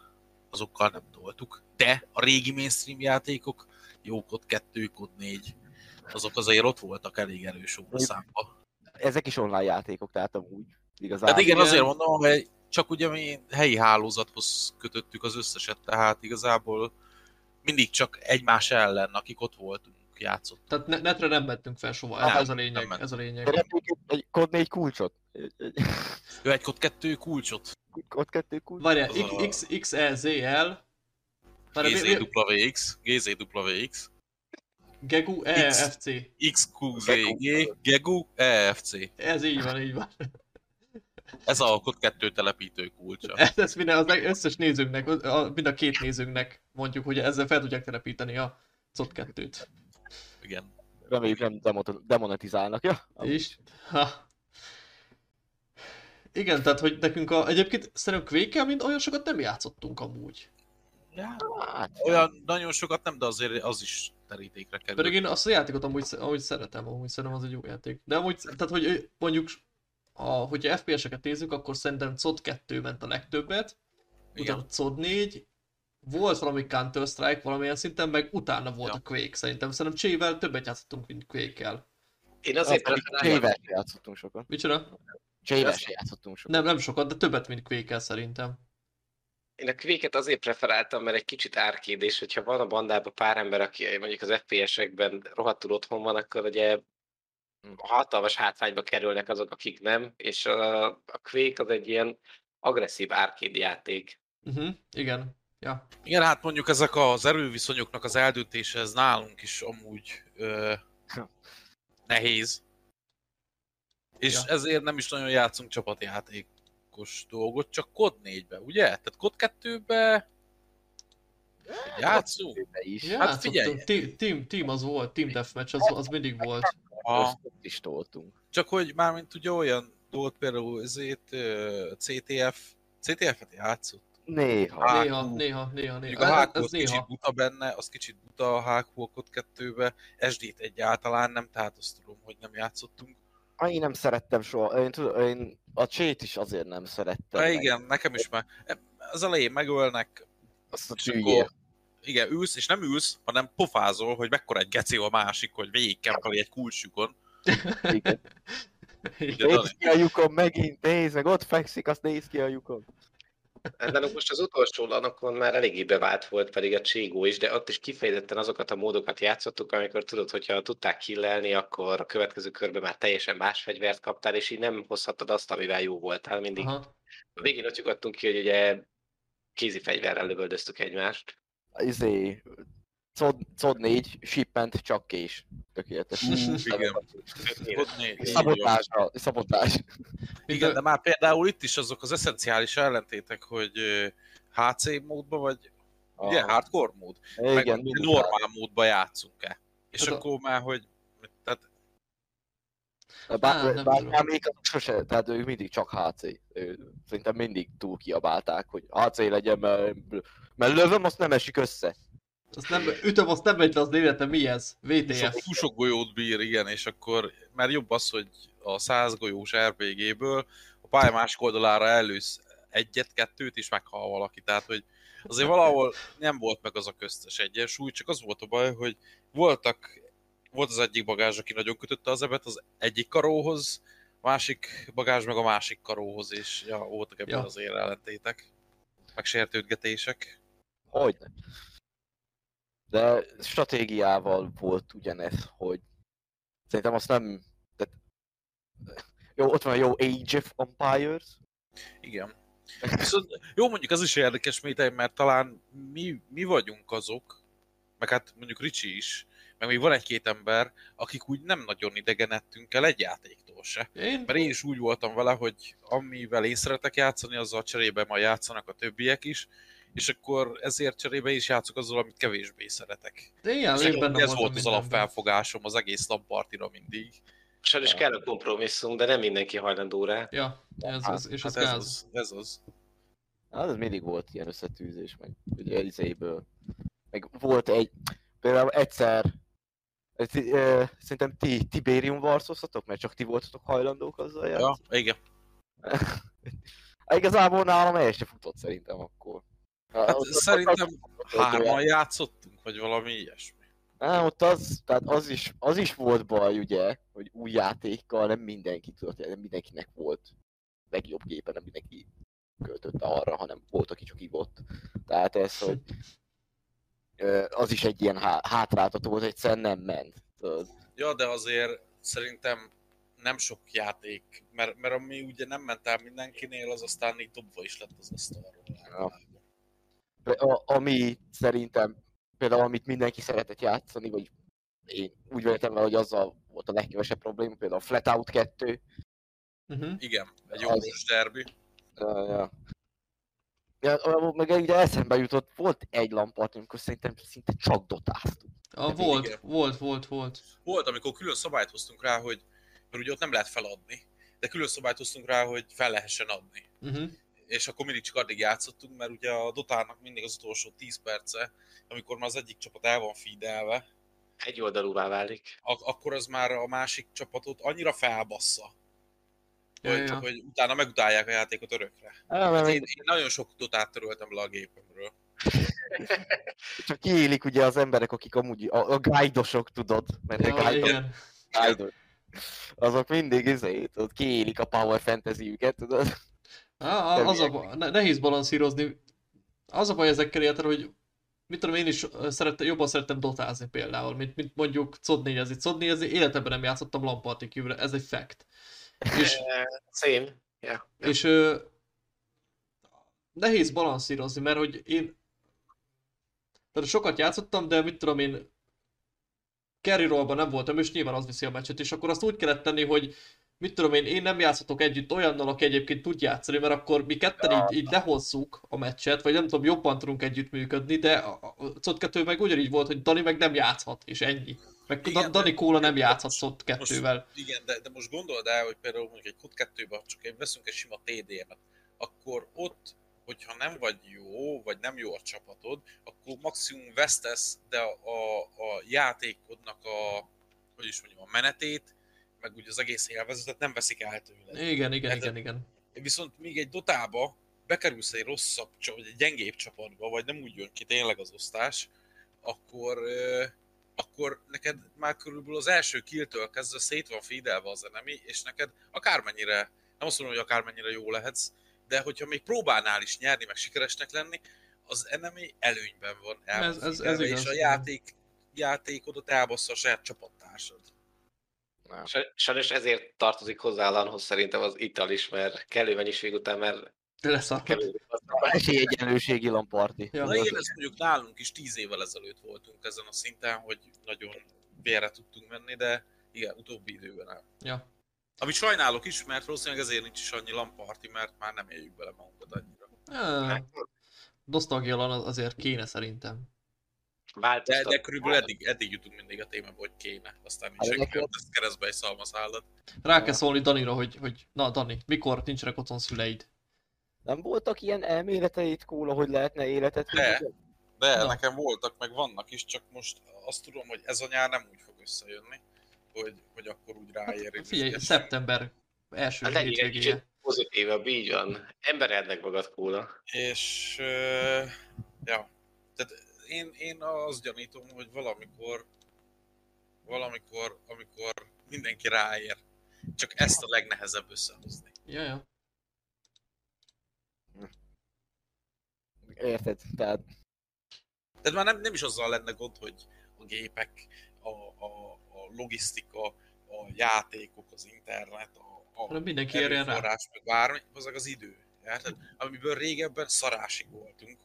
azokkal nem toltuk. De a régi mainstream játékok, jó kod 2, kod 4, azok azért ott voltak elég erős számba. Ezek is online játékok, tehát amúgy igazából. Tehát igen, igen, azért mondom, hogy csak ugye mi helyi hálózathoz kötöttük az összeset, tehát igazából mindig csak egymás ellen, akik ott voltunk, játszott. Tehát ne- netre nem mettünk fel soha, nem, ez a lényeg. Nem ez a lényeg. De egy kod 4 kulcsot. Ő egy kod 2 kulcsot. Kod 2 kulcsot. Várjál, X, X, E, Z, L. GZWX, GZWX. Gegu EFC. XQZG, Gegu EFC. Ez így van, így van. Ez a kod 2 telepítő kulcsa. Ez minden az összes nézőnknek, mind a két nézőnknek mondjuk, hogy ezzel fel tudják telepíteni a COD 2-t. Igen. Reméljük nem demonetizálnak, ja? És, ha. Igen, tehát hogy nekünk a, egyébként szerintem quake mint olyan sokat nem játszottunk amúgy. Ja, hát, olyan nagyon sokat nem, de azért az is terítékre kerül. Pedig én azt a játékot amúgy, amúgy szeretem, amúgy szerintem az egy jó játék. De amúgy, tehát hogy mondjuk, a, hogyha FPS-eket nézzük, akkor szerintem COD 2 ment a legtöbbet, Igen. utána COD 4, volt valami Counter-Strike valamilyen szinten, meg utána volt ja. a Quake szerintem. Szerintem Csével többet játszottunk, mint Quake-kel. Én azért Csével játszottunk sokat. Micsoda? Csével játszottunk sokat. Nem, nem sokat, de többet, mint Quake-kel szerintem. Én a Quake-et azért preferáltam, mert egy kicsit árkéd, és hogyha van a bandában pár ember, aki mondjuk az FPS-ekben rohadtul otthon van, akkor ugye hm. hatalmas hátrányba kerülnek azok, akik nem, és a, a Quake az egy ilyen agresszív árkéd játék. Uh-huh, igen. Ja. Igen, hát mondjuk ezek az erőviszonyoknak az eldöntése, ez nálunk is amúgy ö, nehéz. És ja. ezért nem is nagyon játszunk csapatjátékos dolgot, csak Kod 4-be, ugye? Tehát Kod 2-be játszunk? Is. Hát figyelj! Team, team az volt, Team Deathmatch, az, az mindig volt. Ha. is toltunk. Csak hogy mármint ugye olyan volt például ezért CTF, CTF-et játszott. Néha. Hákú. Néha, néha, néha, néha. A Hákú az néha. kicsit buta benne, az kicsit buta a Hákú a kod 2-be, SD-t egyáltalán nem, tehát azt tudom, hogy nem játszottunk. Ah, én nem szerettem soha, én, tudom, én a csét is azért nem szerettem. Ha, igen, nekem is már. Az elején megölnek, azt a akkor, igen, ülsz, és nem ülsz, hanem pofázol, hogy mekkora egy geci a másik, hogy végigkempeli egy kulcsukon. igen. Nézd ki a lyukon megint, nézd meg, ott fekszik, azt néz ki a lyukon. Nálunk most az utolsó lanokon már eléggé bevált volt pedig a Cségó is, de ott is kifejezetten azokat a módokat játszottuk, amikor tudod, hogyha tudták killelni, akkor a következő körben már teljesen más fegyvert kaptál, és így nem hozhattad azt, amivel jó voltál. Mindig Aha. a végén ott ki, hogy ugye kézi fegyverrel lövöldöztük egymást. Izé, COD 4, shipment, csak kés. Tökéletes. Uh, igen. Szabotás. Szabotás. Igen, de már például itt is azok az eszenciális ellentétek, hogy HC módba, vagy ah. ugye, hardcore mód, igen, meg normál módba játszunk-e. És hát akkor a... már, hogy tehát bár, bár még sose, tehát ők mindig csak HC. Ő, szerintem mindig túl kiabálták, hogy HC legyen, mert, mert lövöm, azt nem esik össze. Azt nem, ütöm, azt nem megy le, az életem mi ez? VTF. Túl sok golyót bír, igen, és akkor már jobb az, hogy a 100 golyós RPG-ből a pálya másik oldalára elősz egyet-kettőt is meghal valaki, tehát hogy azért valahol nem volt meg az a köztes egyensúly, csak az volt a baj, hogy voltak, volt az egyik bagázs, aki nagyon kötötte az ebet az egyik karóhoz, másik bagázs meg a másik karóhoz, és ja, voltak ebben ja. az ellentétek, meg sértődgetések. Hogy? De stratégiával volt ugyanez, hogy szerintem azt nem... Tehát... Jó, ott van a jó Age of Empires. Igen. Viszont jó, mondjuk az is érdekes métel, mert talán mi, mi vagyunk azok, meg hát mondjuk Ricsi is, meg még van egy-két ember, akik úgy nem nagyon idegenedtünk el egy játéktól se. Én? Mert én is úgy voltam vele, hogy amivel én szeretek játszani, azzal cserébe majd játszanak a többiek is, és akkor ezért cserébe is játszok azzal, amit kevésbé szeretek. De ilyen és ez volt az alapfelfogásom az egész labpartira mindig. Sajnos kell a kompromisszum, de nem mindenki hajlandó rá. Ja, ez az, és hát ez, ez az. Ez az. Hát ez mindig volt ilyen összetűzés, meg ugye izéből. Meg volt egy, például egyszer, szerintem ti Tiberium varszoztatok, mert csak ti voltatok hajlandók azzal játszani. Ja, igen. Igazából nálam el se futott szerintem akkor. Hát szerintem hárman játszottunk, vagy valami ilyesmi. Á, ott az, tehát az is, az is volt baj, ugye, hogy új játékkal nem mindenki tudott, nem mindenkinek volt legjobb gépe, nem mindenki költötte arra, hanem volt, aki csak ivott. Tehát ez, hogy az is egy ilyen hátráltató volt, egyszer nem ment. Tudod. Ja, de azért szerintem nem sok játék, mert, mert ami ugye nem ment el mindenkinél, az aztán még dobva is lett az asztalról. Ja. A, ami szerintem, például amit mindenki szeretett játszani, vagy én úgy véltem hogy azzal volt a legkevesebb probléma, például a Flatout 2. Uh-huh. Igen, egy jó az... derbi. Ja, ja. Ja, meg ugye eszembe jutott, volt egy lampart, amikor szerintem szinte csak dotáztunk. Ah, volt, igen. volt, volt, volt. Volt, amikor külön szabályt hoztunk rá, hogy, mert ugye ott nem lehet feladni, de külön szabályt hoztunk rá, hogy fel lehessen adni. Uh-huh. És akkor mindig csak addig játszottunk, mert ugye a Dotának mindig az utolsó 10 perce, amikor már az egyik csapat el van feedelve, egy oldalúvá válik. Ak- akkor az már a másik csapatot annyira felbassza, Ja, hogy, ja. hogy utána megutálják a játékot örökre. Ja, hát én, én nagyon sok dotát töröltem le a gépemről. Csak kiélik ugye az emberek, akik amúgy a, a guide-osok, tudod, mert ja, a guide azok mindig izé, tudod, kiélik a Power Fantasy-üket, tudod. Ah, az a, nehéz balanszírozni. Az a baj ezekkel érted, hogy mit tudom, én is szerette, jobban szerettem dotázni például, mint, mint mondjuk COD 4 COD 4 életemben nem játszottam Lamparty Cube-re, ez egy fact. És, Same. Yeah. És ö, nehéz balanszírozni, mert hogy én tehát sokat játszottam, de mit tudom én carry nem voltam, és nyilván az viszi a meccset, és akkor azt úgy kellett tenni, hogy mit tudom én, én nem játszhatok együtt olyannal, aki egyébként tud játszani, mert akkor mi ketten így, így lehozzuk a meccset, vagy nem tudom, jobban tudunk együtt működni, de a, a COD2 meg ugyanígy volt, hogy Dani meg nem játszhat, és ennyi. Meg igen, Dani Kóla nem játszhat COD 2-vel. Igen, de, de most gondold el, hogy például mondjuk egy COD 2-ben csak egy, veszünk egy sima TDM-et, akkor ott hogyha nem vagy jó, vagy nem jó a csapatod, akkor maximum vesztesz, de a, a, a játékodnak a, hogy is mondjam, a menetét, meg úgy az egész élvezetet nem veszik el tőle. Igen, igen, igen, igen. Viszont még egy dotába bekerülsz egy rosszabb, vagy egy gyengébb csapatba, vagy nem úgy jön ki tényleg az osztás, akkor, akkor neked már körülbelül az első killtől kezdve szét van feedelve az enemi, és neked akármennyire, nem azt mondom, hogy akármennyire jó lehetsz, de hogyha még próbálnál is nyerni, meg sikeresnek lenni, az enemi előnyben van. Ez, ez, ez és a játék, játékodot elbassza a saját csapattársad. Sajnos ezért tartozik hozzá Lanhoz szerintem az ital is, mert kellő mennyiség után, mert Leszakad. Esélyegyenlőségi lamparti. Ja, Na igen, ezt mondjuk nálunk is tíz évvel ezelőtt voltunk ezen a szinten, hogy nagyon vérre tudtunk menni, de igen, utóbbi időben nem. Ja. Amit sajnálok is, mert valószínűleg ezért nincs is annyi lamparti, mert már nem éljük bele magunkat annyira. Ja, Nostalgia azért kéne szerintem. De, de körülbelül eddig, eddig jutunk mindig a témába, hogy kéne. Aztán nincs senki nem tesz keresztbe egy szalmaszállat. Rá kell szólni Danira, hogy, hogy na Dani, mikor nincsenek otthon szüleid? Nem voltak ilyen elméleteid, Kóla, hogy lehetne életet De, de na. nekem voltak, meg vannak is, csak most azt tudom, hogy ez a nyár nem úgy fog összejönni hogy, hogy akkor úgy ráér. Hát, figyelj, és... szeptember első hát hétvégéje. Pozitívabb, így van. Emberednek magad kóla. És, uh, ja, tehát én, én azt gyanítom, hogy valamikor, valamikor, amikor mindenki ráér, csak ezt a legnehezebb összehozni. Ja, ja. Érted, tehát... Tehát már nem, nem is azzal lenne gond, hogy a gépek, a, a, logisztika, a játékok, az internet, a, a mindenki rá. meg bármi, az az idő. Érted? Amiből régebben szarásig voltunk.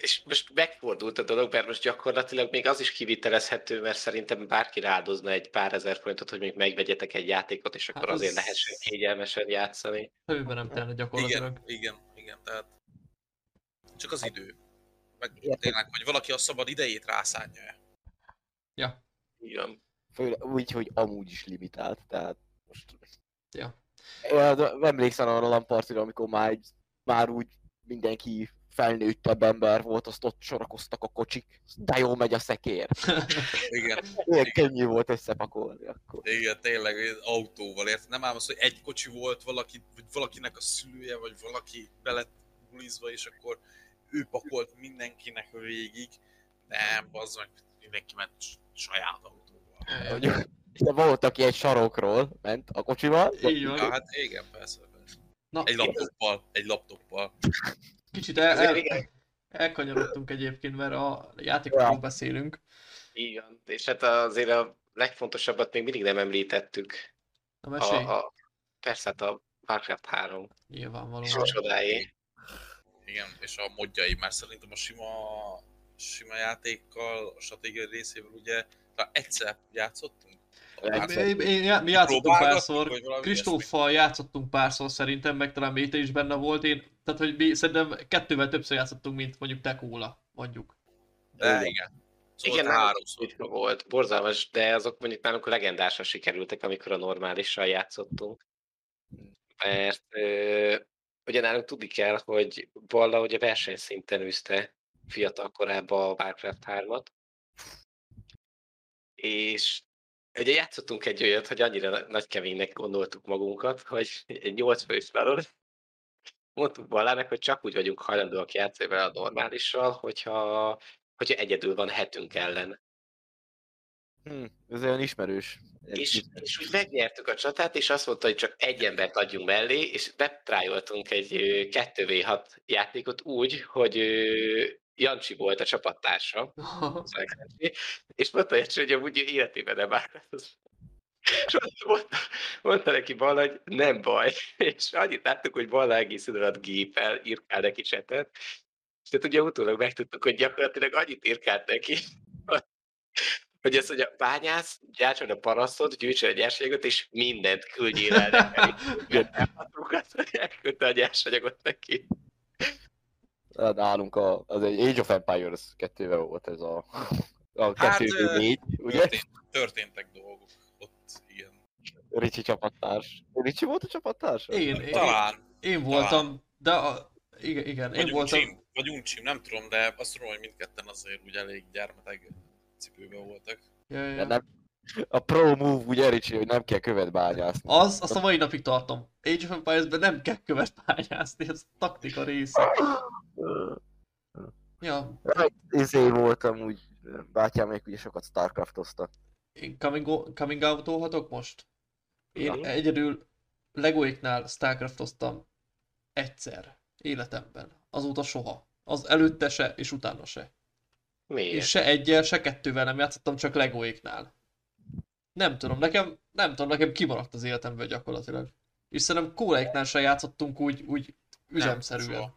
És most megfordult a dolog, mert most gyakorlatilag még az is kivitelezhető, mert szerintem bárki ráldozna egy pár ezer forintot, hogy még megvegyetek egy játékot, és akkor hát azért az... lehessen kényelmesen játszani. Hőben nem tenne gyakorlatilag. Igen, igen, igen, tehát csak az idő. Meg tényleg, hogy valaki a szabad idejét rászánja -e. Ja. Igen. Főleg úgy, hogy amúgy is limitált, tehát most... Ja. Én emlékszem arra a lampartira, amikor már, már úgy mindenki felnőttebb ember volt, azt ott sorakoztak a kocsik, de jó megy a szekér. Igen. Ilyen Igen. könnyű volt összepakolni akkor. Igen, tényleg, autóval, ért. Nem ám az, hogy egy kocsi volt valaki, vagy valakinek a szülője, vagy valaki belett bulizva, és akkor ő pakolt mindenkinek végig, nem, az meg mindenki ment saját autóval. Mondjuk, de volt, aki egy sarokról ment a kocsival. Így van. Ja, hát igen, persze. persze. Na, Egy laptoppal, egy laptoppal. Kicsit el, el, igen, elkanyarodtunk egyébként, mert a játékokról Ja. beszélünk. van. És hát azért a legfontosabbat még mindig nem említettük. Na mesélj, A, a, persze, hát a Warcraft 3 nyilvánvalóan. csodáé. Igen, és a modjai, mert szerintem a sima, sima játékkal, a stratégiai részével ugye, talán egyszer játszottunk. Én, én, já- mi játszottunk párszor, Kristóffal játszottunk párszor szerintem, meg talán Méte is benne volt. Én, tehát, hogy mi szerintem kettővel többször játszottunk, mint mondjuk te kóla, mondjuk. De igen. Szóval Igen, háromszor. volt, borzalmas, de azok mondjuk nálunk legendásra sikerültek, amikor a normálissal játszottunk. Mert ö, ugye nálunk tudni kell, hogy Balla ugye versenyszinten űzte fiatal korában a Warcraft 3-at, és ugye játszottunk egy olyat, hogy annyira na- nagy keménynek gondoltuk magunkat, hogy egy 8 fős valon mondtuk Ballának, hogy csak úgy vagyunk hajlandóak játszani vele a normálissal, hogyha, hogyha egyedül van hetünk ellen. Hm, ez olyan ismerős. És, és úgy megnyertük a csatát, és azt mondta, hogy csak egy embert adjunk mellé, és betrájoltunk egy ö, 2v6 játékot úgy, hogy Jancsi volt a csapattársa, Szerencsé. és mondta Jancsi, hogy amúgy életében nem áll. És azt mondta, mondta neki Balla, hogy nem baj. És annyit láttuk, hogy Balla egész idő alatt gépel, írkál neki csetet. És tehát ugye utólag megtudtuk, hogy gyakorlatilag annyit írkált neki, hogy ezt, hogy a bányász, gyártson a parasztot, gyűjtsen a nyersanyagot, és mindent küldjél el nekem. hogy elküldte a nyersanyagot neki. Nálunk a, az egy Age of Empires 2 volt ez a, a Hát, 2 ö, 4 ugye? Történt, történtek dolgok. Ricsi csapattárs. Ricsi volt a csapattárs? Én, én, Talán. én voltam, de a, igen, igen én voltam. uncsim, vagy uncsim, nem tudom, de azt tudom, hogy mindketten azért úgy elég gyermeteg cipőben voltak. Ja, ja, Ja, ja. nem, a pro move ugye Ricsi, hogy nem kell követ bányászni. Az, azt a mai napig tartom. Age of Empires-ben nem kell követ bányászni, ez taktika része. Ja, Izé voltam úgy, bátyám még ugye sokat Starcraftoztak. én coming, coming out most? Én Na. egyedül Legoiknál Starcraftoztam egyszer életemben. Azóta soha. Az előtte se, és utána se. Miért? És se egyel, se kettővel nem játszottam, csak Legoiknál. Nem tudom, nekem, nem tudom, nekem kimaradt az életemből gyakorlatilag. És szerintem kóleiknál se játszottunk úgy, úgy üzemszerűen. soha.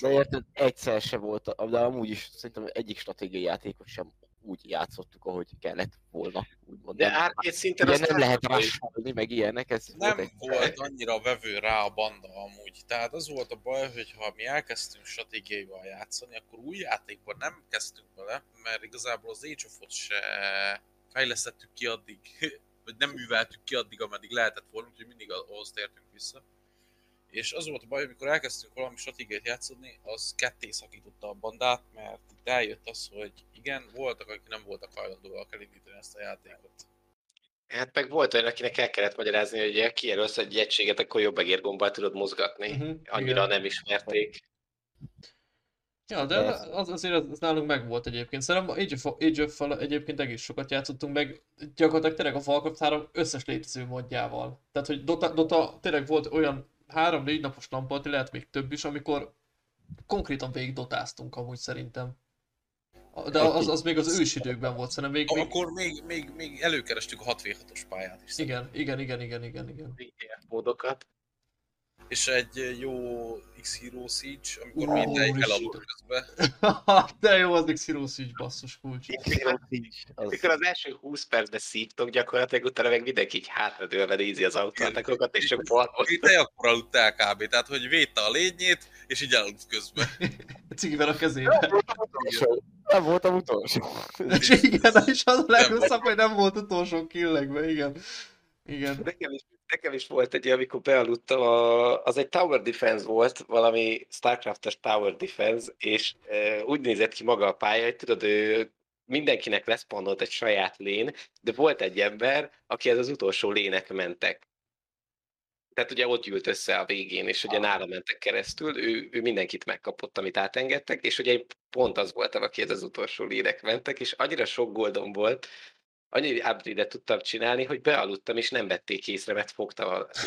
De érted, egyszer se volt, de amúgy is szerintem egyik stratégiai játékot sem úgy játszottuk, ahogy kellett volna, úgymond. De árkét szinten Ugye nem lehet rásolni, meg ilyenek, ez Nem volt volt annyira vevő rá a banda amúgy. Tehát az volt a baj, hogy ha mi elkezdtünk stratégiaival játszani, akkor új játékban nem kezdtünk vele, mert igazából az Age of-ot se fejlesztettük ki addig, vagy nem műveltük ki addig, ameddig lehetett volna, úgyhogy mindig ahhoz tértünk vissza. És az volt a baj, amikor elkezdtünk valami stratégiát játszani, az ketté szakította a bandát, mert itt eljött az, hogy igen, voltak, akik nem voltak hajlandóak elindítani ezt a játékot. Hát meg volt olyan, akinek el kellett magyarázni, hogy ha kijelölsz egy egységet, akkor jobb egérgombbal tudod mozgatni. Mhm, Annyira igen. nem ismerték. Ja, de az, azért az, az nálunk megvolt egyébként. Szerintem Age of, Age of egyébként egész sokat játszottunk meg, gyakorlatilag tényleg a Warcraft 3 összes létező modjával. Tehát, hogy Dota, Dota tényleg volt olyan 3-4 napos lamparti, lehet még több is, amikor konkrétan végig dotáztunk amúgy szerintem. De az, az még az ősidőkben volt, szerintem még, még... Akkor még, még, még előkerestük a 6v6-os pályát is. Igen, igen, igen, igen, igen, igen. VTF módokat. És egy jó X-Hero Siege, amikor Ú, mindegy úristen. elaludt közben. De jó, az Zero Siege basszus kulcs. Az, Mikor az első 20 percben szívtok gyakorlatilag, utána meg mindenki így hátradőlve nézi az automatákokat, és csak balból. Itt egy akkor aludt el kb. Tehát, hogy védte a lényét, és így elaludt közben. Cigivel a kezébe. nem voltam utolsó. Nem voltam utolsó. És igen, és az a legrosszabb, hogy nem volt utolsó killegben, igen. Igen. Nekem is, nekem is volt egy, amikor bealudtam, a, az egy Tower Defense volt, valami Starcraft-es Tower Defense, és e, úgy nézett ki maga a pálya, hogy tudod, ő mindenkinek leszpannolt egy saját lén, de volt egy ember, aki ez az utolsó lének mentek. tehát ugye ott gyűlt össze a végén, és ugye nála mentek keresztül, ő, ő mindenkit megkapott, amit átengedtek, és ugye pont az voltam, aki ez az utolsó lírek mentek, és annyira sok goldom volt, annyi upgrade tudtam csinálni, hogy bealudtam, és nem vették észre, mert fogta a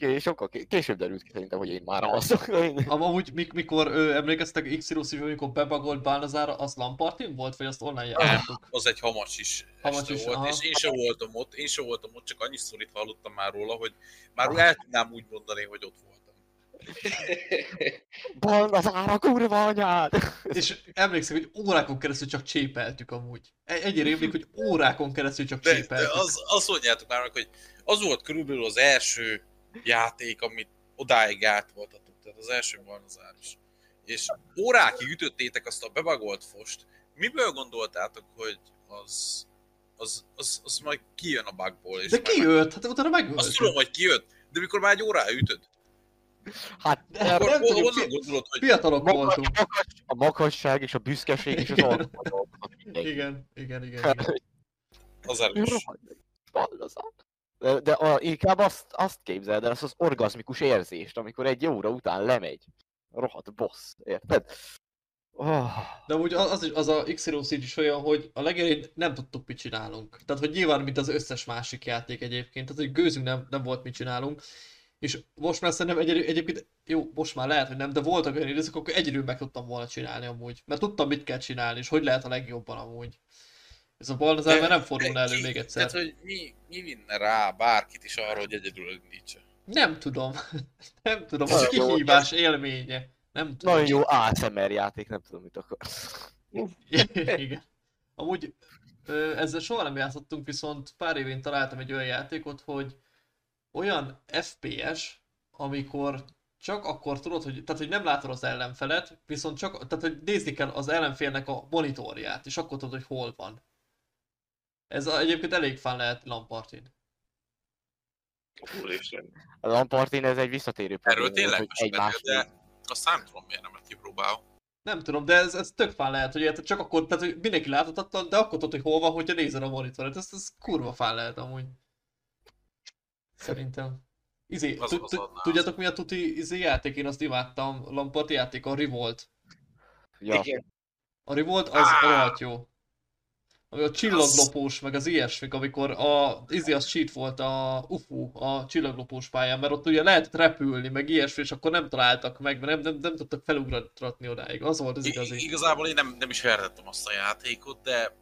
is sokkal később derült ki szerintem, hogy én már alszok. Amúgy mik, mikor ö, emlékeztek x amikor bebagolt Balnazára, az Lampartin volt, vagy azt online játszottuk? Az egy hamacs is, hamacs is volt, aha. és én sem voltam ott, én sem voltam ott, csak annyi szorít hallottam már róla, hogy már el tudnám úgy mondani, hogy ott voltam. Balnazára, kurva anyád! És emlékszem, hogy órákon keresztül csak csépeltük amúgy. Egyre rémlik, hogy órákon keresztül csak de, csépeltük. De az, azt mondjátok már meg, hogy az volt körülbelül az első játék, amit odáig átvoltatok, tehát az első Balnazár is. És órákig ütöttétek azt a bebagolt fost, miből gondoltátok, hogy az, az, az, az majd kijön a bugból? És de kijött, hát utána megölt. Azt tudom, hogy kijött, de mikor már egy órája ütöd. Hát akkor nem tudjuk, fi- gondolod, hogy fiatalok a voltunk. A, magas, a magasság és a büszkeség és az alkalmat. igen, igen, igen, igen. Az erős. De, de a, inkább azt, azt képzeld el, azt az orgazmikus érzést, amikor egy óra után lemegy. Rohadt boss, érted? Oh. De úgy az, az a x is olyan, hogy a legelején nem tudtuk, mit csinálunk. Tehát, hogy nyilván, mint az összes másik játék egyébként, tehát, hogy gőzünk nem, nem volt, mit csinálunk. És most már szerintem egy, egyébként, jó, most már lehet, hogy nem, de voltak olyan időszak, akkor egyedül meg tudtam volna csinálni amúgy. Mert tudtam, mit kell csinálni, és hogy lehet a legjobban amúgy. Ez a Balnazár már nem fordulna elő még egyszer. Tehát, hogy mi, mi vinne rá bárkit is arra, hogy egyedül indítsa? Nem tudom. nem tudom, a kihívás élménye. Nem tudom. Nagyon jó ASMR játék, nem tudom, mit akarsz. Igen. Amúgy ezzel soha nem játszottunk, viszont pár évén találtam egy olyan játékot, hogy olyan FPS, amikor csak akkor tudod, hogy, tehát, hogy nem látod az ellenfelet, viszont csak, tehát, hogy nézni kell az ellenfélnek a monitorját, és akkor tudod, hogy hol van. Ez a, egyébként elég fán lehet Lampartin. A Lampartin ez egy visszatérő Erről tényleg hogy egy más de azt nem tudom miért nem kipróbálom. Nem tudom, de ez, ez tök fán lehet, hogy csak akkor, tehát hogy mindenki láthatatlan, de akkor tudod, hogy hol van, hogyha nézed a monitorat. Ez, ez kurva fán lehet amúgy. Szerintem. Izé, tudjátok mi a tuti izé játék? Én azt imádtam, Lampart játék, a Revolt. Ja. A Revolt az rohadt jó. Ami a csillaglopós, meg az ilyesmik, amikor a, izé az cheat volt a UFO, a csillaglopós pályán, mert ott ugye lehetett repülni, meg ilyesmi, és akkor nem találtak meg, mert nem, nem, nem tudtak felugratni odáig. Az volt az igazi. igazából én nem, nem is értettem azt a játékot, de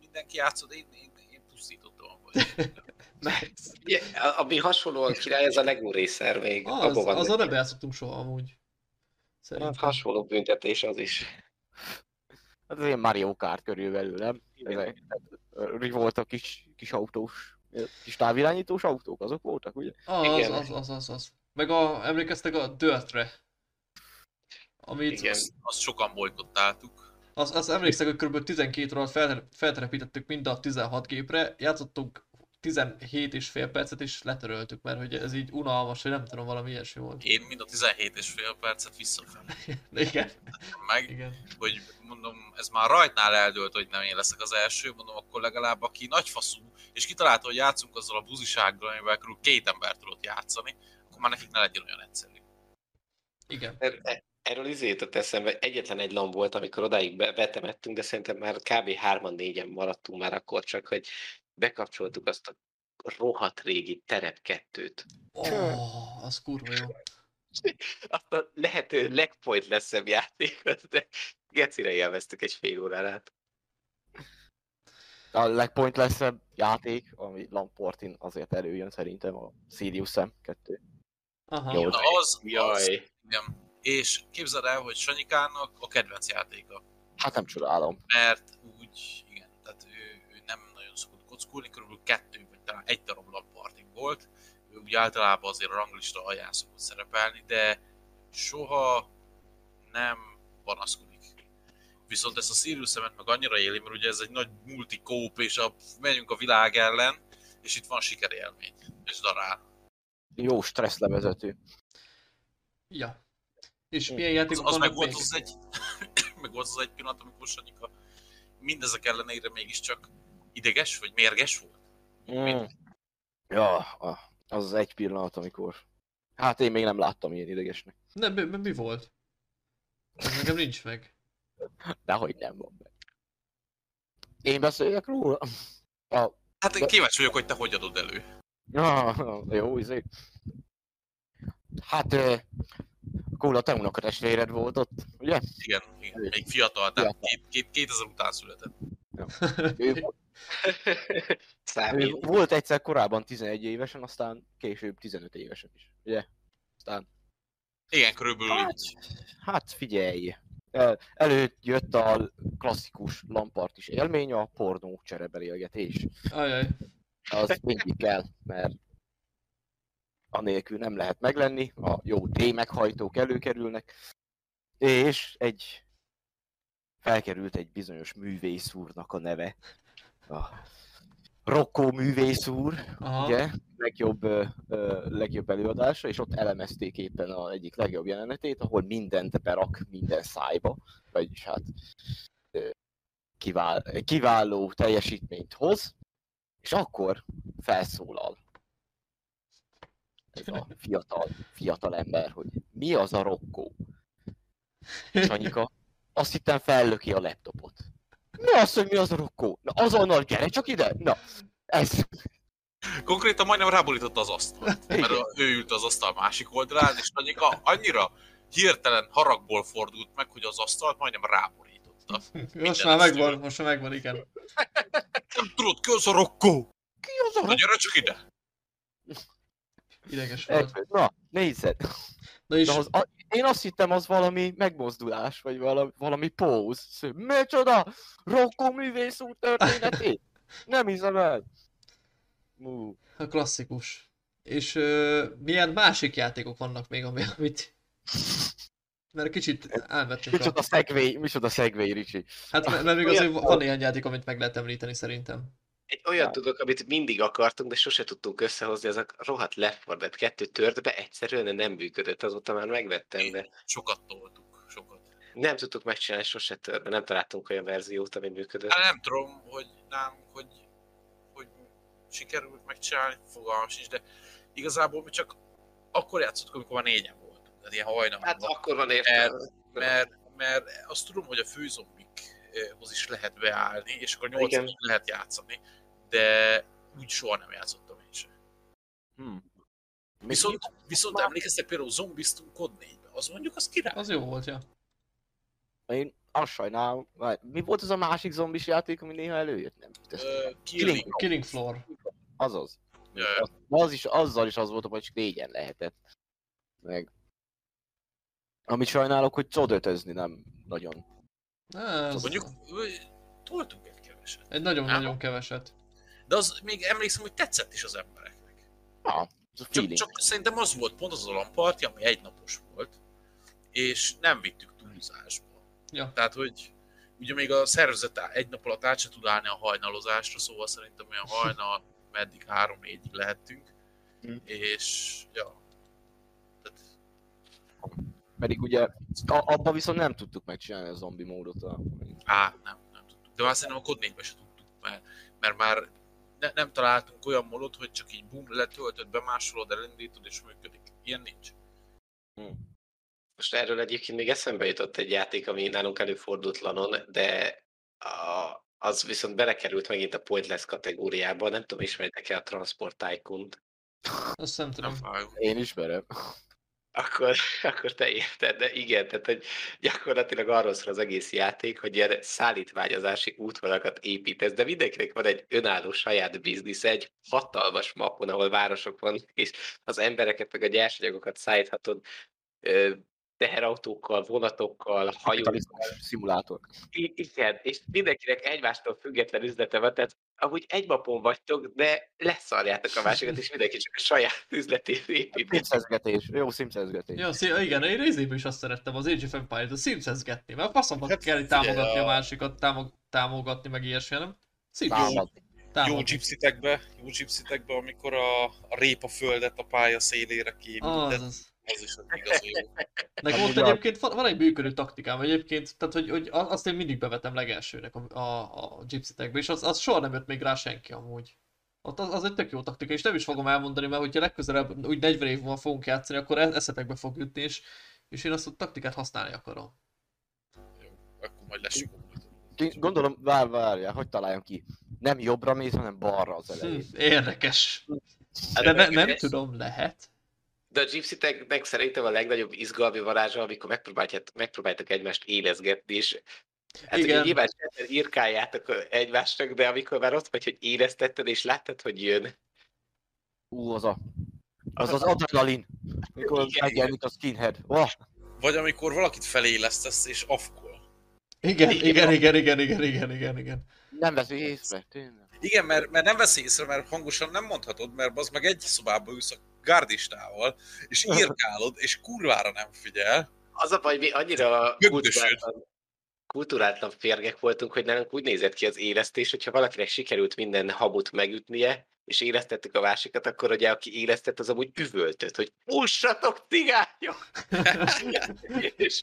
mindenki játszott, én, én, én pusztítottam abban. ami hasonló a király, ez a Lego Racer még. Az, az, az a nem játszottunk soha amúgy. Szerintem. Hát hasonló büntetés az is. Hát az ilyen Mario Kart körülbelül, nem? Ezek, a kis, kis autós, kis távirányítós autók, azok voltak, ugye? Az, Igen. az, az, az, az. Meg a, emlékeztek a Dirtre? Amit... Igen. Azt, azt sokan bolykottáltuk. Az, az emlékszek, hogy kb. 12 óra feltelepítettük mind a 16 gépre, játszottunk 17 és fél percet is letöröltük, mert hogy ez így unalmas, hogy nem tudom, valami ilyesmi volt. Én mind a 17 és fél percet visszafelé. Igen. Meg, Igen. hogy mondom, ez már rajtnál eldőlt, hogy nem én leszek az első, mondom, akkor legalább aki nagyfaszú, és kitalálta, hogy játszunk azzal a buzisággal, amivel körül két ember tudott játszani, akkor már nekik ne legyen olyan egyszerű. Igen. Er, e, erről izé jutott eszembe, egyetlen egy lamb volt, amikor odáig betemettünk, de szerintem már kb. 3-4-en maradtunk már akkor csak, hogy bekapcsoltuk azt a rohadt régi terep kettőt. Oh, az kurva jó. Azt a lehető legpointlessebb játékot, de gecire élveztük egy fél órán át. A legpointlessebb játék, ami Lamportin azért előjön szerintem a Sirius Sam 2. Aha. Jó, Na az, Jaj. az, igen. És képzeld el, hogy Sanyikának a kedvenc játéka. Hát nem csodálom. Mert úgy, kockulni, körülbelül kettő vagy talán egy darab lamparting volt. Ő úgy általában azért a ranglista alján szokott szerepelni, de soha nem panaszkodik. Viszont ezt a Sirius szemet meg annyira éli, mert ugye ez egy nagy multikóp, és a, megyünk a világ ellen, és itt van sikerélmény, és darál. Jó stressz levezető. Ja. És milyen játékok az, az meg volt az egy, meg volt az egy pillanat, amikor Sanyika mindezek ellenére mégiscsak ideges, vagy mérges volt? Mm. Ja, az az egy pillanat, amikor... Hát én még nem láttam ilyen idegesnek. Nem, mi, mi volt? Ez nekem nincs meg. Dehogy nem van meg. Én beszéljek róla? A... Hát én kíváncsi vagyok, hogy te hogy adod elő. Ja, jó, izé. Hát, Kóla, te unokatestvéred volt ott, ugye? Igen, igen. még fiatal, tehát két, két, 2000 után született. Ja. Ő, ő volt egyszer korábban 11 évesen, aztán később 15 évesen is, ugye? Aztán... Igen, körülbelül hát, így. Hát figyelj, el, előtt jött a klasszikus Lampart is élmény, a pornó cserebelélgetés. Ajaj. Az mindig kell, mert anélkül nem lehet meglenni, a jó D-meghajtók előkerülnek, és egy felkerült egy bizonyos művész úrnak a neve, a Rocco művész úr, Aha. ugye, legjobb, ö, legjobb előadása, és ott elemezték éppen az egyik legjobb jelenetét, ahol mindent berak minden szájba, vagyis hát ö, kivál, kiváló teljesítményt hoz, és akkor felszólal ez a fiatal, fiatal ember, hogy mi az a rokkó. És Anyika, azt hittem fellöki a laptopot. Mi az, hogy mi az a rokkó? Na azonnal gyere csak ide! Na, ez... Konkrétan majdnem ráborította az asztalt, mert ő ült az asztal másik oldalán, és Anyika annyira hirtelen haragból fordult meg, hogy az asztalt majdnem ráborította. Most már megvan, most már megvan, igen. Nem tudod, ki az a rokkó? Ki az a rokkó? Na gyere csak ide! Ideges volt. Na, nézd! Na is... az, a, én azt hittem, az valami megmozdulás, vagy valami, valami póz. Micsoda? Rokko művész úr történetét? Nem hiszem el. Mú. A klasszikus. És uh, milyen másik játékok vannak még, ami, amit... Mert kicsit elvettünk Micsoda a... szegvély, micsoda szegvély, Ricsi. Hát mert, mert még azért van ilyen játék, amit meg lehet említeni szerintem. Egy olyan ja. tudok, amit mindig akartunk, de sose tudtunk összehozni, ez a rohadt Left 4 Dead 2 tört be, egyszerűen nem működött, azóta már megvettem, de... Sokat toltuk, sokat. Nem tudtuk megcsinálni sose törbe, nem találtunk olyan verziót, ami működött. Hát nem tudom, hogy nem, hogy, hogy sikerült megcsinálni, fogalmam sincs, de igazából mi csak akkor játszottuk, amikor már négyen volt. Tehát ilyen hajnal. Hát akkor van értelme. Mert, mert, mert azt tudom, hogy a főzombikhoz is lehet beállni, és akkor nyolcan lehet játszani de úgy soha nem játszottam én sem. Hmm. Viszont, viszont emlékeztek például Zombistunk Code 4-be, az mondjuk az király. Az jó volt, ja. Én azt sajnálom, mi volt az a másik zombis játék, ami néha előjött? Nem. Uh, killing. killing. killing Floor. Azaz. Yeah. Az, az is, azzal is az volt, hogy csak négyen lehetett. Meg. Amit sajnálok, hogy codötözni nem nagyon. Ez... Mondjuk, toltunk egy keveset. Egy nagyon-nagyon keveset. De az még emlékszem, hogy tetszett is az embereknek. Ah, csak, csak szerintem az volt pont az a lamparti, ami egynapos volt, és nem vittük túlzásba. Ja. Tehát, hogy ugye még a szervezet egy nap alatt át se tud állni a hajnalozásra, szóval szerintem olyan hajnal, meddig három négyig lehettünk, hmm. és ja. Tehát... Pedig ugye abban viszont nem tudtuk megcsinálni a zombi módot. A... Á, nem, nem tudtuk. De már szerintem a kod se tudtuk, mert, mert már ne, nem találtunk olyan modot, hogy csak így bum, letöltöd, bemásolod, elindítod és működik. Ilyen nincs. Hmm. Most erről egyébként még eszembe jutott egy játék, ami nálunk előfordultlanon, de a, az viszont belekerült megint a pointless kategóriába. Nem tudom, ismeritek-e a Transport Tycoon-t? Azt nem tudom. Én ismerem akkor, akkor te érted, de igen, tehát hogy gyakorlatilag arról szól az egész játék, hogy ilyen szállítványozási útvonalakat építesz, de mindenkinek van egy önálló saját biznisz, egy hatalmas mapon, ahol városok vannak, és az embereket meg a gyersanyagokat szállíthatod teherautókkal, vonatokkal, hajókkal. Szimulátor. I- igen, és mindenkinek egymástól független üzlete van, tehát ahogy egy mapon vagytok, de leszarjátok a másikat, és mindenki csak a saját üzletét építi. Szimszezgetés, jó szimszezgetés. Jó, szí- igen, én részéből is azt szerettem az Age of Empires-t, a szimszezgetni, mert faszomban hát, kell támogatni a... a másikat, támog- támogatni, meg ilyesmi, nem? Támogatni. Jó gypsitekbe, jó gypsitekbe, amikor a, a répa földet a pálya szélére képített. Ez is az igazi jó. Nekem ott egyébként van, van egy működő taktikám egyébként, tehát hogy, hogy azt én mindig bevetem legelsőnek a, a, a gypsy és az, az soha nem jött még rá senki amúgy. Ott az, az egy tök jó taktika, és nem is fogom elmondani, mert hogyha legközelebb úgy 40 év múlva fogunk játszani, akkor e- eszetekbe fog jutni, és, és én azt a taktikát használni akarom. Jó, akkor majd lesz Gondolom, vár, várjál, hogy találjam ki. Nem jobbra mész, hanem balra az elején. Hm, érdekes. De ne, nem tudom, lehet. De a gypsy szerintem a legnagyobb izgalmi varázsa, amikor megpróbáljátok, megpróbáljátok egymást élezgetni, és Hát Igen. ugye nyilván írkáljátok egymásnak, de amikor már ott vagy, hogy éreztetted, és láttad, hogy jön. Ú, az a... Az az adrenalin, mikor megjelenik a skinhead. Oh. Vagy amikor valakit felélesztesz, és afkol. Igen, igen, igen, igen, igen, igen, igen, igen. Nem veszi észre, tényleg. Igen, mert, mert nem veszi észre, mert hangosan nem mondhatod, mert az meg egy szobába ülsz a gárdistával, és írkálod, és kurvára nem figyel. Az a baj, mi annyira kulturátlan férgek voltunk, hogy nálunk úgy nézett ki az élesztés, hogyha valakinek sikerült minden habut megütnie, és élesztettük a másikat, akkor ugye aki élesztett, az amúgy üvöltött, hogy pussatok, cigányok! és,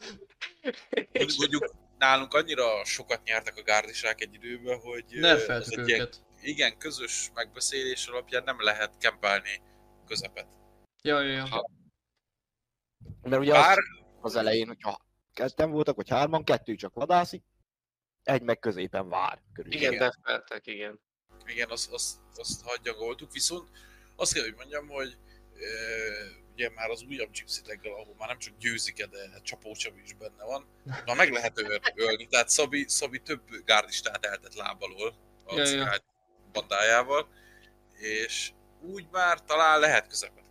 és... Mondjuk nálunk annyira sokat nyertek a gárdisák egy időben, hogy ez egy ilyen, igen, közös megbeszélés alapján nem lehet kempelni közepet. Ja, ja, ja. Ha... Mert ugye Bár... az, az elején, hogyha ketten voltak, vagy hárman, kettő csak vadászik, egy meg középen vár. Körülbelül. Igen, defeltek, igen. Igen, azt, azt, azt hagyjagoltuk, viszont azt kell, hogy mondjam, hogy e, ugye már az újabb gypsy ahol már nem csak győzik de csapócsabi is benne van, már meg lehet ölni, tehát Szabi, Szabi több gárdistát eltett lábalól a ja, ja. bandájával, és úgy már talán lehet közepet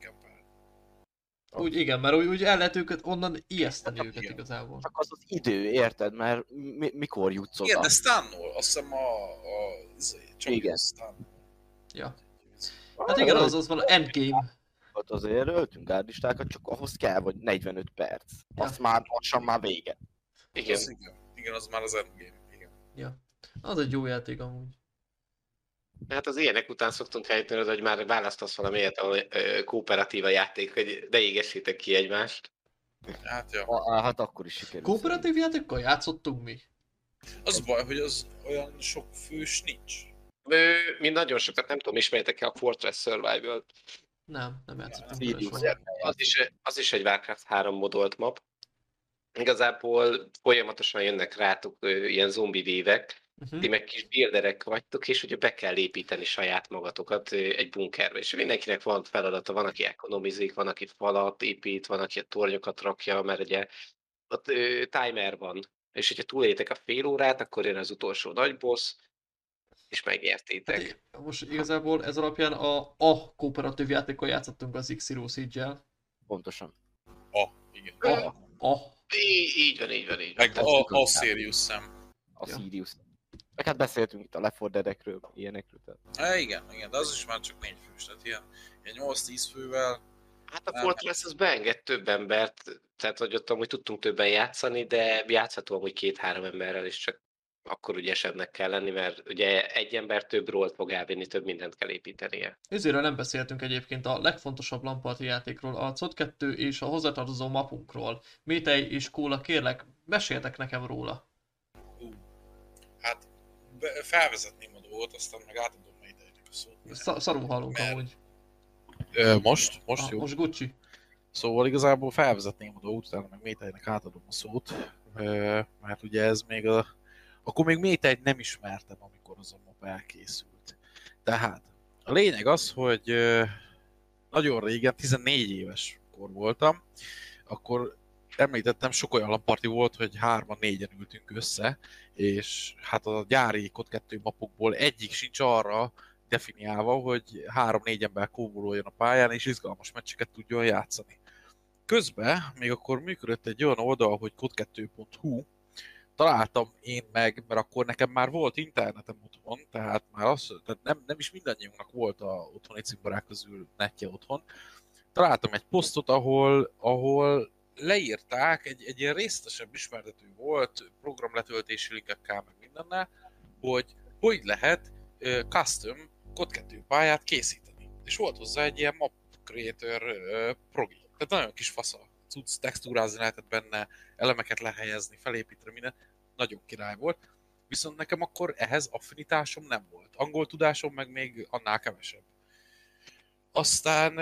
úgy igen, mert úgy, úgy el lehet őket onnan ijeszteni hát, őket igen. igazából. Csak az az idő, érted? Mert mi, mikor jutsz oda? Igen, de stunnol, azt hiszem a... a csak igen. Ja. Hát igen, az az van endgame. Ott azért öltünk gárdistákat, csak ahhoz kell, vagy 45 perc. Ja. Azt már lassan már vége. Igen. Az, igen. igen, az már az endgame. Igen. Ja. Az egy jó játék amúgy. Hát az ilyenek után szoktunk helyteni, hogy már választasz valamiért a kooperatíva játék, hogy ne égessétek ki egymást. Hát, jó. A, hát akkor is sikerült. Kooperatív játékkal játszottunk mi? Az baj, hogy az olyan sok fős nincs. Mi nagyon sokat nem tudom, ismertek-e a Fortress Survival-t? Nem, nem játszottam. Az is, az is egy Warcraft 3 modolt map. Igazából folyamatosan jönnek rátok ilyen zombi vévek, Uh-huh. Ti meg kis builderek vagytok, és ugye be kell építeni saját magatokat egy bunkerbe. És mindenkinek van feladata, van, aki ekonomizik, van, aki falat épít, van, aki a tornyokat rakja, mert ugye ott ö, timer van. És hogyha túlétek a fél órát, akkor jön az utolsó nagy boss, és megértétek. Hát, most igazából ez alapján a, a kooperatív játékon játszottunk az X-Zero Siege-el. Pontosan. A, igen. A. a. Így, így van, így van, így van. Meg a, a Sirius szem. A ja. Sirius meg hát beszéltünk itt a Lefordedekről, ilyenekről. Tehát. E, igen, igen, de az is már csak négy fős, tehát ilyen, ilyen 8-10 fővel. Hát a Fortress az beenged több embert, tehát hogy ott amúgy tudtunk többen játszani, de játszható amúgy két-három emberrel is csak akkor ügyesebbnek kell lenni, mert ugye egy ember több rólt fog elvinni, több mindent kell építenie. Ezért nem beszéltünk egyébként a legfontosabb lamparti játékról, a COD2 és a hozzátartozó mapunkról. Métej és Kóla, kérlek, meséltek nekem róla. Hát felvezetném a dolgot, aztán meg átadom majd a szót. Szarul hallunk mert... amúgy. Ö, most? Most ah, jó? Most Gucci. Szóval igazából felvezetném a dolgot, utána meg Métejnek átadom a szót, mert ugye ez még a... Akkor még Métejt nem ismertem, amikor az a map elkészült. Tehát a lényeg az, hogy nagyon régen, 14 éves kor voltam, akkor említettem, sok olyan lamparti volt, hogy hárman, négyen ültünk össze, és hát a gyári kod 2 mapokból egyik sincs arra definiálva, hogy három-négy ember kóvololjon a pályán, és izgalmas meccseket tudjon játszani. Közben még akkor működött egy olyan oldal, hogy kod2.hu, találtam én meg, mert akkor nekem már volt internetem otthon, tehát már az, tehát nem, nem is mindannyiunknak volt a otthoni cikkbarák közül netje otthon. Találtam egy posztot, ahol, ahol leírták, egy, egy ilyen részletesebb ismertető volt, programletöltési linkekkel, meg mindennel, hogy hogy lehet uh, custom kod 2 pályát készíteni. És volt hozzá egy ilyen map creator uh, progi. Tehát nagyon kis fasza. Cucc, textúrázni lehetett benne, elemeket lehelyezni, felépíteni, minden. Nagyon király volt. Viszont nekem akkor ehhez affinitásom nem volt. Angol tudásom meg még annál kevesebb. Aztán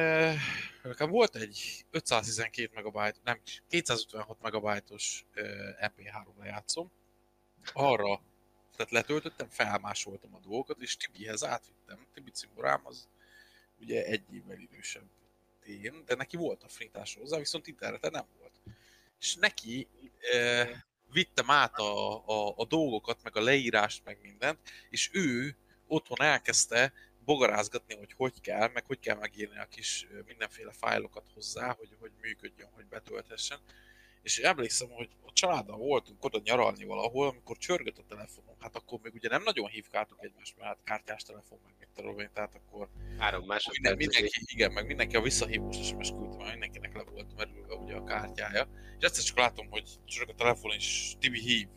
nekem volt egy 512 megabyte, nem, 256 megabajtos MP3 lejátszom. Arra, tehát letöltöttem, felmásoltam a dolgokat, és Tibihez átvittem. Tibi cimborám az ugye egy évvel idősebb én, de neki volt affinitás hozzá, viszont interneten nem volt. És neki e, vittem át a, a, a dolgokat, meg a leírást, meg mindent, és ő otthon elkezdte bogarázgatni, hogy hogy kell, meg hogy kell megírni a kis mindenféle fájlokat hozzá, hogy, hogy működjön, hogy betölthessen. És emlékszem, hogy a családdal voltunk oda nyaralni valahol, amikor csörgött a telefonom, hát akkor még ugye nem nagyon hívkáltuk egymást, mert hát kártyás telefon, meg mit tudom én, tehát akkor... Három minden, mindenki, igen, meg mindenki a visszahívós SMS küldte, mert mindenkinek le volt merülve ugye a kártyája. És egyszer csak látom, hogy csörög a telefon, és Tibi hív.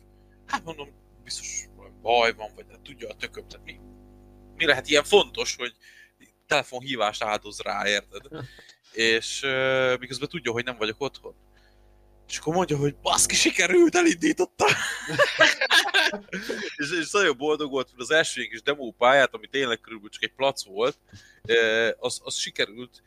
Hát mondom, biztos baj van, vagy hát tudja a tököm, tehát mi, mi lehet ilyen fontos, hogy telefonhívást áldoz rá, érted? és uh, miközben tudja, hogy nem vagyok otthon. És akkor mondja, hogy baszki, sikerült, elindította. és, és nagyon boldog volt, hogy az első kis demo pályát, ami tényleg körülbelül csak egy plac volt, az, az sikerült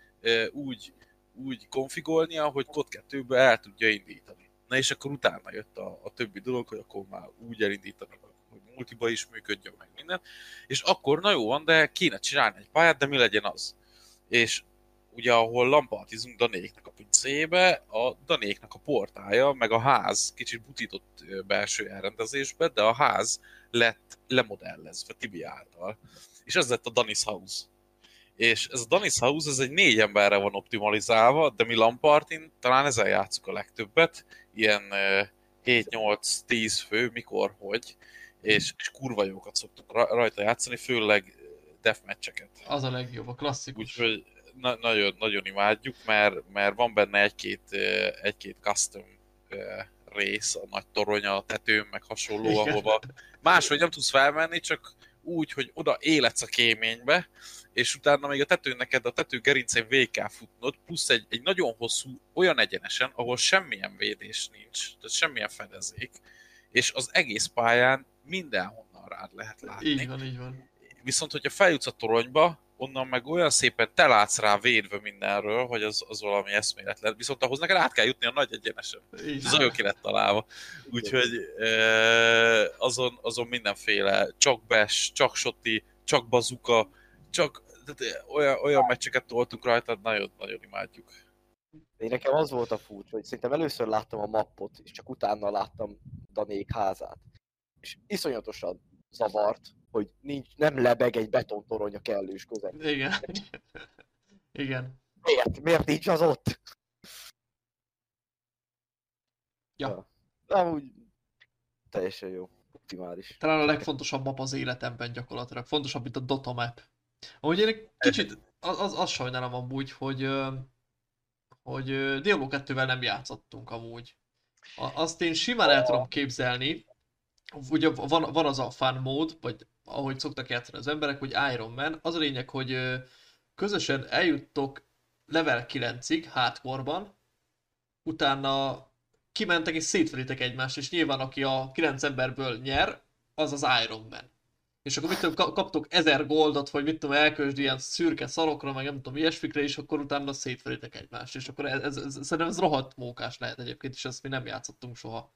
úgy, úgy konfigolnia, hogy kod 2-be el tudja indítani. Na és akkor utána jött a, a többi dolog, hogy akkor már úgy elindítani, hogy multiba is működjön meg minden. És akkor, na jó van, de kéne csinálni egy pályát, de mi legyen az? És ugye ahol lampartizunk Danéknak a pincébe, a Danéknak a portája, meg a ház kicsit butított belső elrendezésbe, de a ház lett lemodellezve Tibi által. És ez lett a Danis House. És ez a Danis House, ez egy négy emberre van optimalizálva, de mi Lampartin talán ezzel játszuk a legtöbbet, ilyen 7-8-10 fő, mikor, hogy, és, és kurva jókat szoktuk rajta játszani, főleg deathmatcheket. Az a legjobb, a klasszikus. Úgyhogy na, nagyon, nagyon imádjuk, mert, mert van benne egy-két, egy-két custom rész, a nagy torony a tetőn, meg hasonló, Igen. ahova máshogy nem tudsz felmenni, csak úgy, hogy oda életsz a kéménybe, és utána még a tetőn neked a tető gerincén végig kell futnod, plusz egy, egy nagyon hosszú, olyan egyenesen, ahol semmilyen védés nincs, tehát semmilyen fedezék, és az egész pályán mindenhonnan rád lehet látni. Így van, így van. Viszont, hogyha feljutsz a toronyba, onnan meg olyan szépen te látsz rá védve mindenről, hogy az, az valami eszméletlen. Viszont ahhoz neked át kell jutni a nagy egyenesen. Ez nagyon ki lett találva. Úgyhogy azon, azon mindenféle, csak bes, csak soti, csak bazuka, csak tehát olyan, olyan meccseket toltunk rajta, nagyon-nagyon imádjuk. Én nekem az volt a furcsa, hogy szerintem először láttam a mappot, és csak utána láttam Danék házát. És iszonyatosan zavart, hogy nincs, nem lebeg egy betontorony a kellős közeg. Igen. Igen. Miért? Miért nincs az ott? Ja. ja. úgy teljesen jó. Optimális. Talán a legfontosabb map az életemben gyakorlatilag. Fontosabb, mint a Dota map. Ahogy én egy kicsit, az, az, az sajnálom amúgy, hogy, hogy Diablo 2-vel nem játszottunk amúgy. Azt én simán el tudom képzelni, ugye van, van az a fun mód, vagy ahogy szoktak játszani az emberek, hogy Iron Man. Az a lényeg, hogy közösen eljuttok level 9-ig, hardcore utána kimentek és szétveritek egymást, és nyilván aki a 9 emberből nyer, az az Iron Man. És akkor mit tudom, kaptok ezer goldot, hogy mit tudom, elköltsd ilyen szürke szarokra, meg nem tudom, ilyesfikre, és akkor utána szétveritek egymást. És akkor ez, ez, ez, szerintem ez rohadt mókás lehet egyébként, és ezt mi nem játszottunk soha.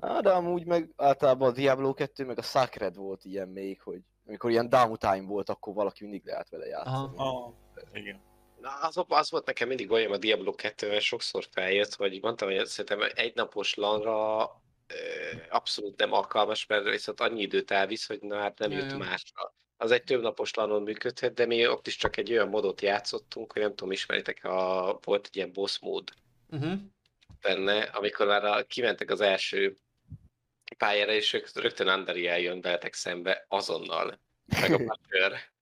Á, de amúgy meg általában a Diablo 2 meg a Sacred volt ilyen még, hogy amikor ilyen downtime volt, akkor valaki mindig lehet vele játszani. Aha. igen. Na, az, az volt nekem mindig olyan a Diablo 2 mert sokszor feljött, hogy mondtam, hogy szerintem egy napos lanra abszolút nem alkalmas, mert viszont annyi időt elvisz, hogy na hát nem jut másra. Az egy több napos lanon működhet, de mi ott is csak egy olyan modot játszottunk, hogy nem tudom, ismeritek, a, volt egy ilyen boss mód uh-huh. benne, amikor már a, kimentek az első pályára, és rögtön Andari eljön veletek szembe azonnal. Meg a Butcher.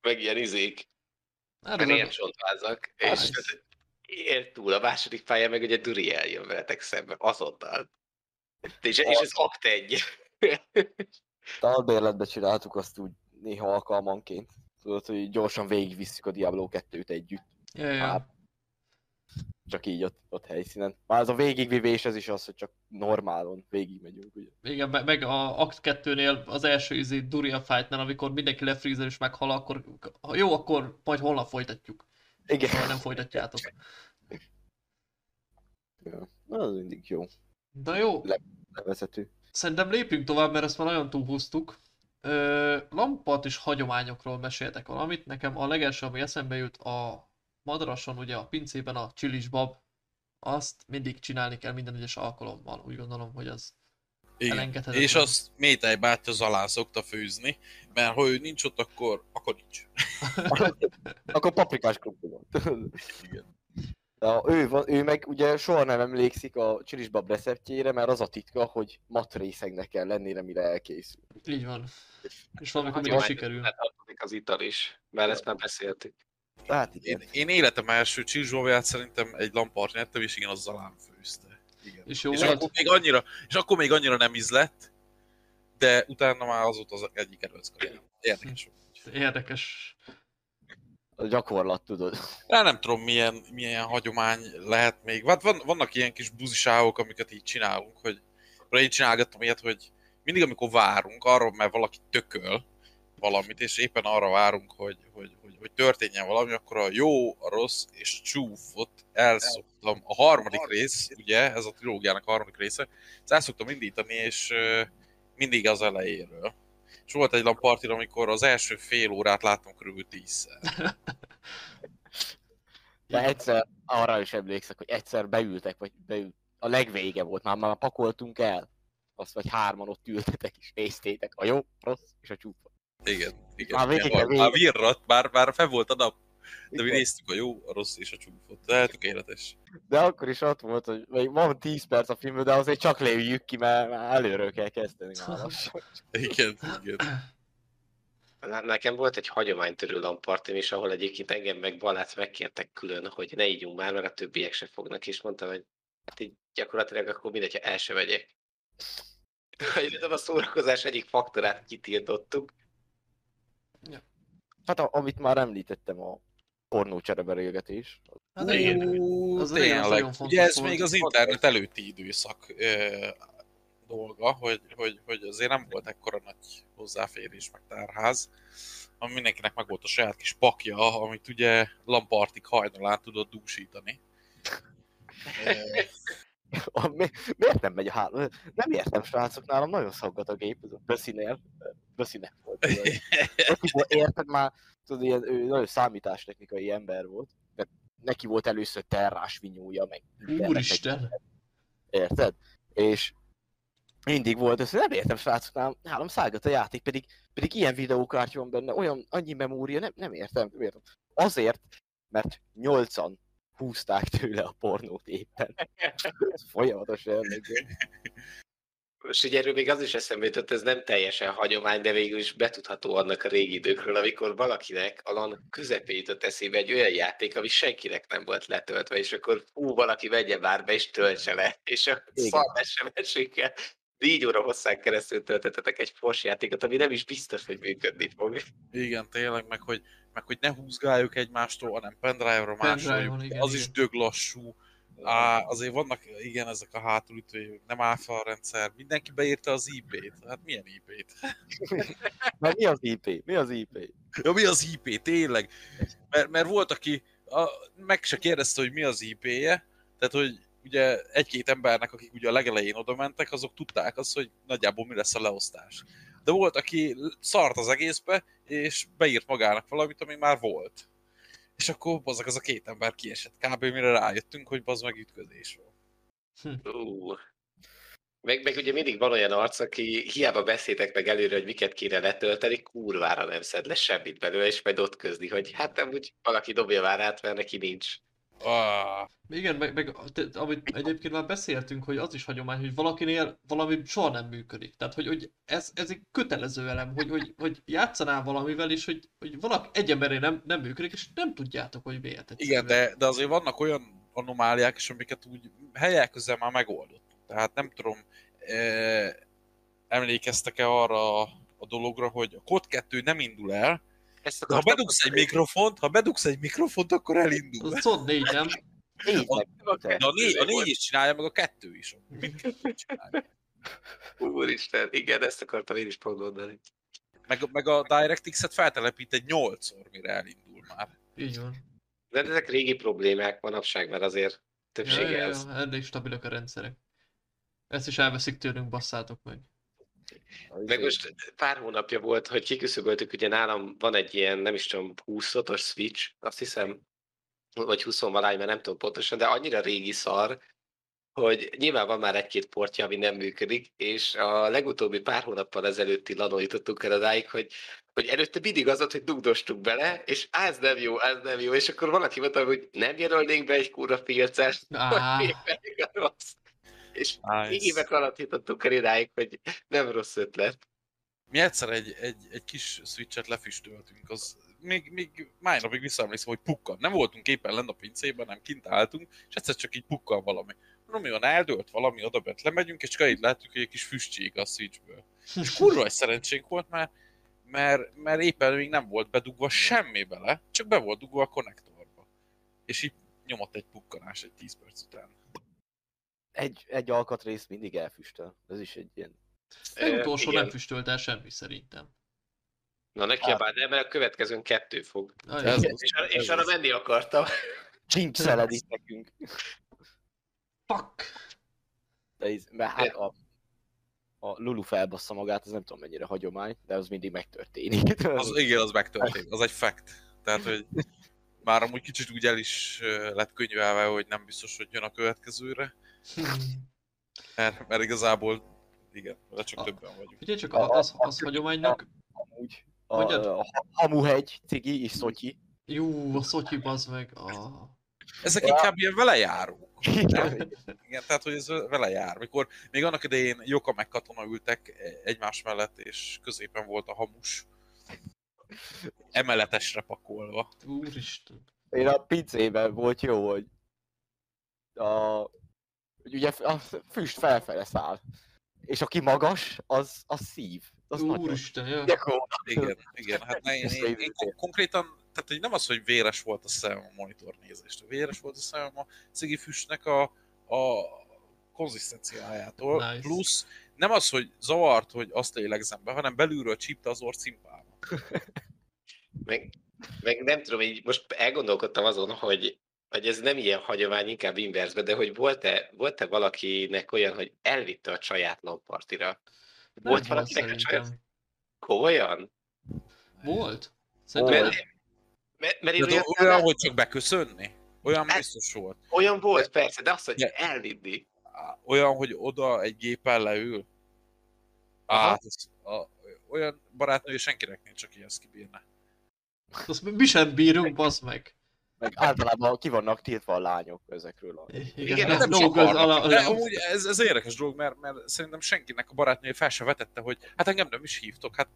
meg ilyen izék. Hát, meg ilyen csontvázak. És ért túl a második pálya, meg ugye Duri eljön veletek szembe azonnal. És, és ez akt egy. Talbérletbe csináltuk azt úgy néha alkalmanként. Tudod, hogy gyorsan végigvisszük a Diablo 2-t együtt. Ja, ja. Hát, csak így ott, ott helyszínen. Már az a végigvivés ez is az, hogy csak normálon végigmegyünk, ugye. Igen, meg a Act 2-nél az első izé Durian Fight-nál, amikor mindenki lefreezer és meghal, akkor ha jó, akkor majd holnap folytatjuk. Igen. Szóval nem folytatjátok. Ja, az mindig jó. De jó, Levezető. szerintem lépjünk tovább, mert ezt már nagyon túlhúztuk. Ö, Lampart és hagyományokról meséltek valamit. Nekem a legelső, ami eszembe jut a madarason, ugye a pincében a csilis bab, azt mindig csinálni kell minden egyes alkalommal. Úgy gondolom, hogy az Igen. elengedhetetlen. És azt Métej bátya Zalán szokta főzni, mert ha ő nincs ott, akkor, akkor nincs. Akkor paprikás krumpli. Igen. Ő, van- ő meg ugye soha nem emlékszik a csilisbab receptjére, mert az a titka, hogy matrészegnek kell lennie, mire elkészül. Így van. És valamikor Hát, mindig sikerül. Letartozik az ital is, mert ezt már beszéltük. Hát igen. Én, én életem első csizsóvját szerintem egy lampart nyertem, és igen, az Zalán főzte. Igen. És jó és, volt? akkor még annyira, és akkor még annyira nem ízlett, de utána már az volt az egyik kedvenc. Érdekes. Érdekes. A gyakorlat, tudod. De nem tudom, milyen, milyen hagyomány lehet még. Hát van, vannak ilyen kis buziságok, amiket így csinálunk, hogy én csinálgattam ilyet, hogy mindig, amikor várunk arra, mert valaki tököl valamit, és éppen arra várunk, hogy, hogy, hogy, hogy történjen valami, akkor a jó, a rossz és a csúfot elszoktam. A harmadik rész, ugye, ez a trilógiának a harmadik része, ezt el szoktam indítani, és mindig az elejéről. És volt egy olyan partira, amikor az első fél órát láttam körülbelül tízszer. De egyszer arra is emlékszek, hogy egyszer beültek, vagy beült, a legvége volt, már, már pakoltunk el. Azt vagy hárman ott ültetek és néztétek a jó, rossz és a csúfa. Igen, igen. Már végig Már, már virrat, már, már fel volt a nap. De mi néztük a jó, a rossz és a csúfot. De tökéletes. De akkor is ott volt, hogy még van 10 perc a filmben, de azért csak lőjük ki, mert már előről kell kezdeni már. Igen, igen. Ne- Nekem volt egy hagyománytörő lampartim is, ahol egyébként engem meg Balát megkértek külön, hogy ne ígyunk már, mert a többiek se fognak, és mondtam, hogy hát így gyakorlatilag akkor mindegy, ha el se vegyek. Hogy a szórakozás egyik faktorát kitiltottuk. Hát a, amit már említettem, a pornó csereberélgetés. Hát az régen az tényleg. nagyon fontos Ugye ez volt. még az internet előtti időszak ö, dolga, hogy, hogy, hogy azért nem volt ekkora nagy hozzáférés, meg tárház, ami mindenkinek meg volt a saját kis pakja, amit ugye lampartig hajnalán tudott dúsítani. A, mi, miért nem megy a háló? Nem értem, srácok, nálam nagyon szaggat a gép, ez a Böszinél. Böszinek volt. Neki volt, érted már, tudod, ilyen, ő nagyon számítástechnikai ember volt, de neki volt először terrás vinyója, meg Úristen! Érted? És mindig volt, ezt nem értem, srácok, nálam, szállgat a játék, pedig, pedig ilyen videókártya van benne, olyan, annyi memória, nem, nem értem, nem értem. Azért, mert nyolcan húzták tőle a pornót éppen. Ez folyamatosan emlékszem. És ugye erről még az is eszembe jutott, ez nem teljesen hagyomány, de végül is betudható annak a régi időkről, amikor valakinek a LAN közepén jutott eszébe egy olyan játék, ami senkinek nem volt letöltve, és akkor ú, valaki vegye már be és töltse le, és a szar SMS-ekkel négy óra hosszán keresztül töltöttetek egy fos játékot, ami nem is biztos, hogy működni fog. Igen, tényleg, meg hogy, meg hogy ne húzgáljuk egymástól, hanem pendrive-ra másoljuk. igen, Az igen. is dög lassú. Á, azért vannak, igen, ezek a hátulütőjük, nem áll fel a rendszer. Mindenki beírta az IP-t. Hát milyen IP-t? Mert mi az IP? Mi az IP? Ja, mi az IP, tényleg? Mert, mert volt, aki a, meg se kérdezte, hogy mi az IP-je, tehát, hogy ugye egy-két embernek, akik ugye a legelején oda mentek, azok tudták azt, hogy nagyjából mi lesz a leosztás. De volt, aki szart az egészbe, és beírt magának valamit, ami már volt. És akkor azok az a két ember kiesett kb. mire rájöttünk, hogy az meg ütközés volt. Ú. Meg, meg ugye mindig van olyan arc, aki hiába beszéltek meg előre, hogy miket kéne letölteni, kurvára nem szed le semmit belőle, és majd ott közdi, hogy hát nem úgy valaki dobja már át, mert neki nincs. Ah, Igen, meg, meg te- amit egyébként már beszéltünk, hogy az is hagyomány, hogy valakinél valami soha nem működik. Tehát, hogy, hogy ez, ez egy kötelező elem, hogy, hogy, hogy játszanál valamivel, és hogy, hogy valaki egy emberé nem, nem működik, és nem tudjátok, hogy miért. igen, de, de azért vannak olyan anomáliák is, amiket úgy helyek közel már megoldott. Tehát nem tudom, eh, emlékeztek-e arra a dologra, hogy a kod 2 nem indul el, Ezt de ha bedugsz egy mikrofont, ha bedugsz egy mikrofont, akkor elindul. Az COD 4, nem? Négy meg. De a, négy, a négy is csinálja, meg a kettő is. Mindkettő csinálja. Úristen, igen, ezt akartam én is pont mondani. Meg, meg a DirectX-et feltelepít egy nyolcszor, mire elindul már. Így van. De ezek régi problémák manapság, mert azért Ja, többsége ja, ez. ja, elég stabilak a rendszerek. Ezt is elveszik tőlünk, basszátok meg. Meg most pár hónapja volt, hogy kiküszöböltük, ugye nálam van egy ilyen, nem is tudom, 20 os switch, azt hiszem, vagy 20 valány, mert nem tudom pontosan, de annyira régi szar, hogy nyilván van már egy-két portja, ami nem működik, és a legutóbbi pár hónappal ezelőtti lanó jutottunk el odáig, hogy, hogy előtte mindig az volt, hogy dugdostuk bele, és "Á, ez nem jó, ez nem jó, és akkor valaki mondta, hogy nem jelölnénk be egy kurva filcet, Á, És Nice. évek alatt jutottunk el idáig, hogy nem rossz ötlet. Mi egyszer egy, egy, egy kis switchet lefüstöltünk, az még, még máj napig visszaemlékszem, hogy pukkan. Nem voltunk éppen lent a pincében, nem kint álltunk, és egyszer csak így pukkan valami. Mondom, van, eldőlt valami, oda bent lemegyünk, és csak így látjuk, hogy egy kis füstjék a switchből. És kurva egy szerencsénk volt már, mert, mert éppen még nem volt bedugva semmi bele, csak be volt dugva a konnektorba. És így nyomott egy pukkanás egy 10 perc után. Egy, egy alkatrész mindig elfüstöl. Ez is egy ilyen... legutolsó igen. nem füstölt el semmi szerintem. Na neki a nem, mert a következőn kettő fog. Aj, Ez. És, arra- és Ez arra az. menni akartam. Csincszeled nekünk. Fuck! De ez, mert hát a, a Lulu felbassza magát, ez nem tudom mennyire hagyomány, de az mindig megtörténik. Az, igen, az megtörtént, az egy fact. Tehát, hogy már amúgy kicsit úgy el is lett könyvelve, hogy nem biztos, hogy jön a következőre, mert, mert igazából igen, de csak A- többen vagyunk. Ugye csak a- az, az hagyománynak, Amúgy. A, Mondjad. a, a Hamuhegy, Cigi és Szotyi. jó, a szotyi bazd meg. Ah. Ezek inkább ilyen vele járók. nem? Igen, tehát, hogy ez vele jár. Mikor még annak idején Joka meg Katona ültek egymás mellett, és középen volt a hamus. Emeletesre pakolva. Úristen. Én a pincében volt jó, hogy a, hogy ugye a füst felfele száll. És aki magas, az, az szív. Az Úristen, ja. Igen, igen, hát ne, én, én, én kon- konkrétan, tehát hogy nem az, hogy véres volt a szemem a monitor nézést, véres volt a szemem a cigi füstnek a, a konzisztenciájától, nice. plusz nem az, hogy zavart, hogy azt lélegzem be, hanem belülről csípte az orcimpámat. Meg, meg nem tudom, így most elgondolkodtam azon, hogy, hogy ez nem ilyen hagyomány, inkább inverzbe, de hogy volt-e, volt-e valakinek olyan, hogy elvitte a csaját lampartira? Nem Volt valakinek a csaját? Komolyan? Volt? Szerintem Mert, mert, mert én De olyan, hogy csak beköszönni? Olyan Hát- biztos volt. olyan volt, persze, de azt, hogy Ja. elvinni. Olyan, hogy oda egy géppel leül. Aha. Á, ez, a, olyan barátnője senkinek nincs, aki ezt kibírna. azt mi sem bírunk, bazd meg. Meg általában ki vannak tiltva a lányok ezekről. A... Igen, Igen, ez nem good arra. ala, De amúgy ez, ez érdekes dolog, mert, mert szerintem senkinek a barátnője fel se vetette, hogy hát engem nem is hívtok, hát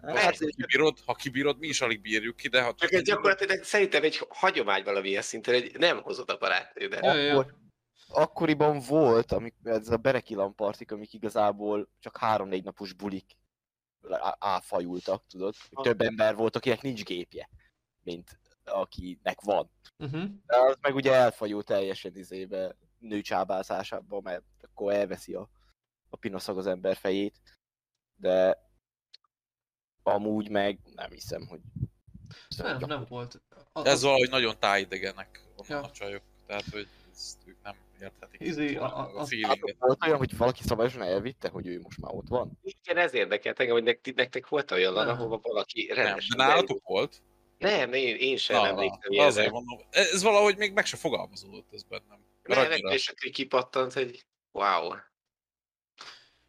Persze, ha kibírod, ha kibírod, mi is alig bírjuk ki, de ha Csak ez gyakorlatilag szerintem egy hagyomány valamilyen szinten, hogy nem hozod a barátnődet. Akkor, akkoriban volt, amik, ez a Berekilan partik, amik igazából csak három-négy napos bulik áfajultak, tudod? Hogy Több ember volt, akinek nincs gépje, mint akinek van. Uh-huh. De az meg ugye elfajul teljesen izébe, nőcsábázásába, mert akkor elveszi a, a pinaszag az ember fejét. De amúgy meg nem hiszem, hogy... Nem, nem volt. A, ez valahogy nagyon tájidegenek Ja. a csajok, tehát hogy ezt ők nem érthetik. Izé, a- a- a, a az- feelinget. Volt olyan, hogy valaki szabályosan elvitte, hogy ő most már ott van? Igen, ez érdekelt engem, hogy nektek, nektek volt olyan, Nem. ahova valaki Nem, rendesen de nálatok volt? Nem, én, én sem Na, emlékszem na, azért mondom, ez valahogy még meg se fogalmazódott ez bennem. Nem, és akkor így kipattant, hogy wow.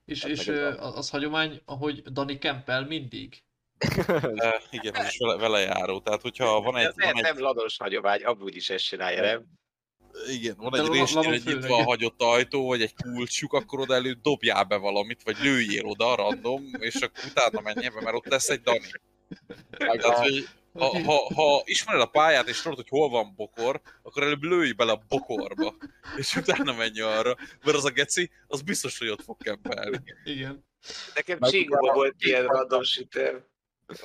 és, Hát és ö, az hagyomány, ahogy Dani Kempel mindig. De igen, ez is vele, vele járó. Tehát, hogyha van egy, Ez nem, van nem egy, lados hagyomány, amúgy is ezt csinálja, nem? igen, van De egy résnél egy nyitva hagyott ajtó, vagy egy kulcsuk, akkor oda elő dobjál be valamit, vagy lőjél oda random, és akkor utána menjél be, mert ott lesz egy Dani. Tehát, a, hogy ha, ha, ha ismered a pályát, és tudod, hogy hol van bokor, akkor előbb lőj bele a bokorba, és utána menj arra, mert az a geci, az biztos, hogy ott fog kempelni. Igen. Nekem a- volt ilyen random shooter.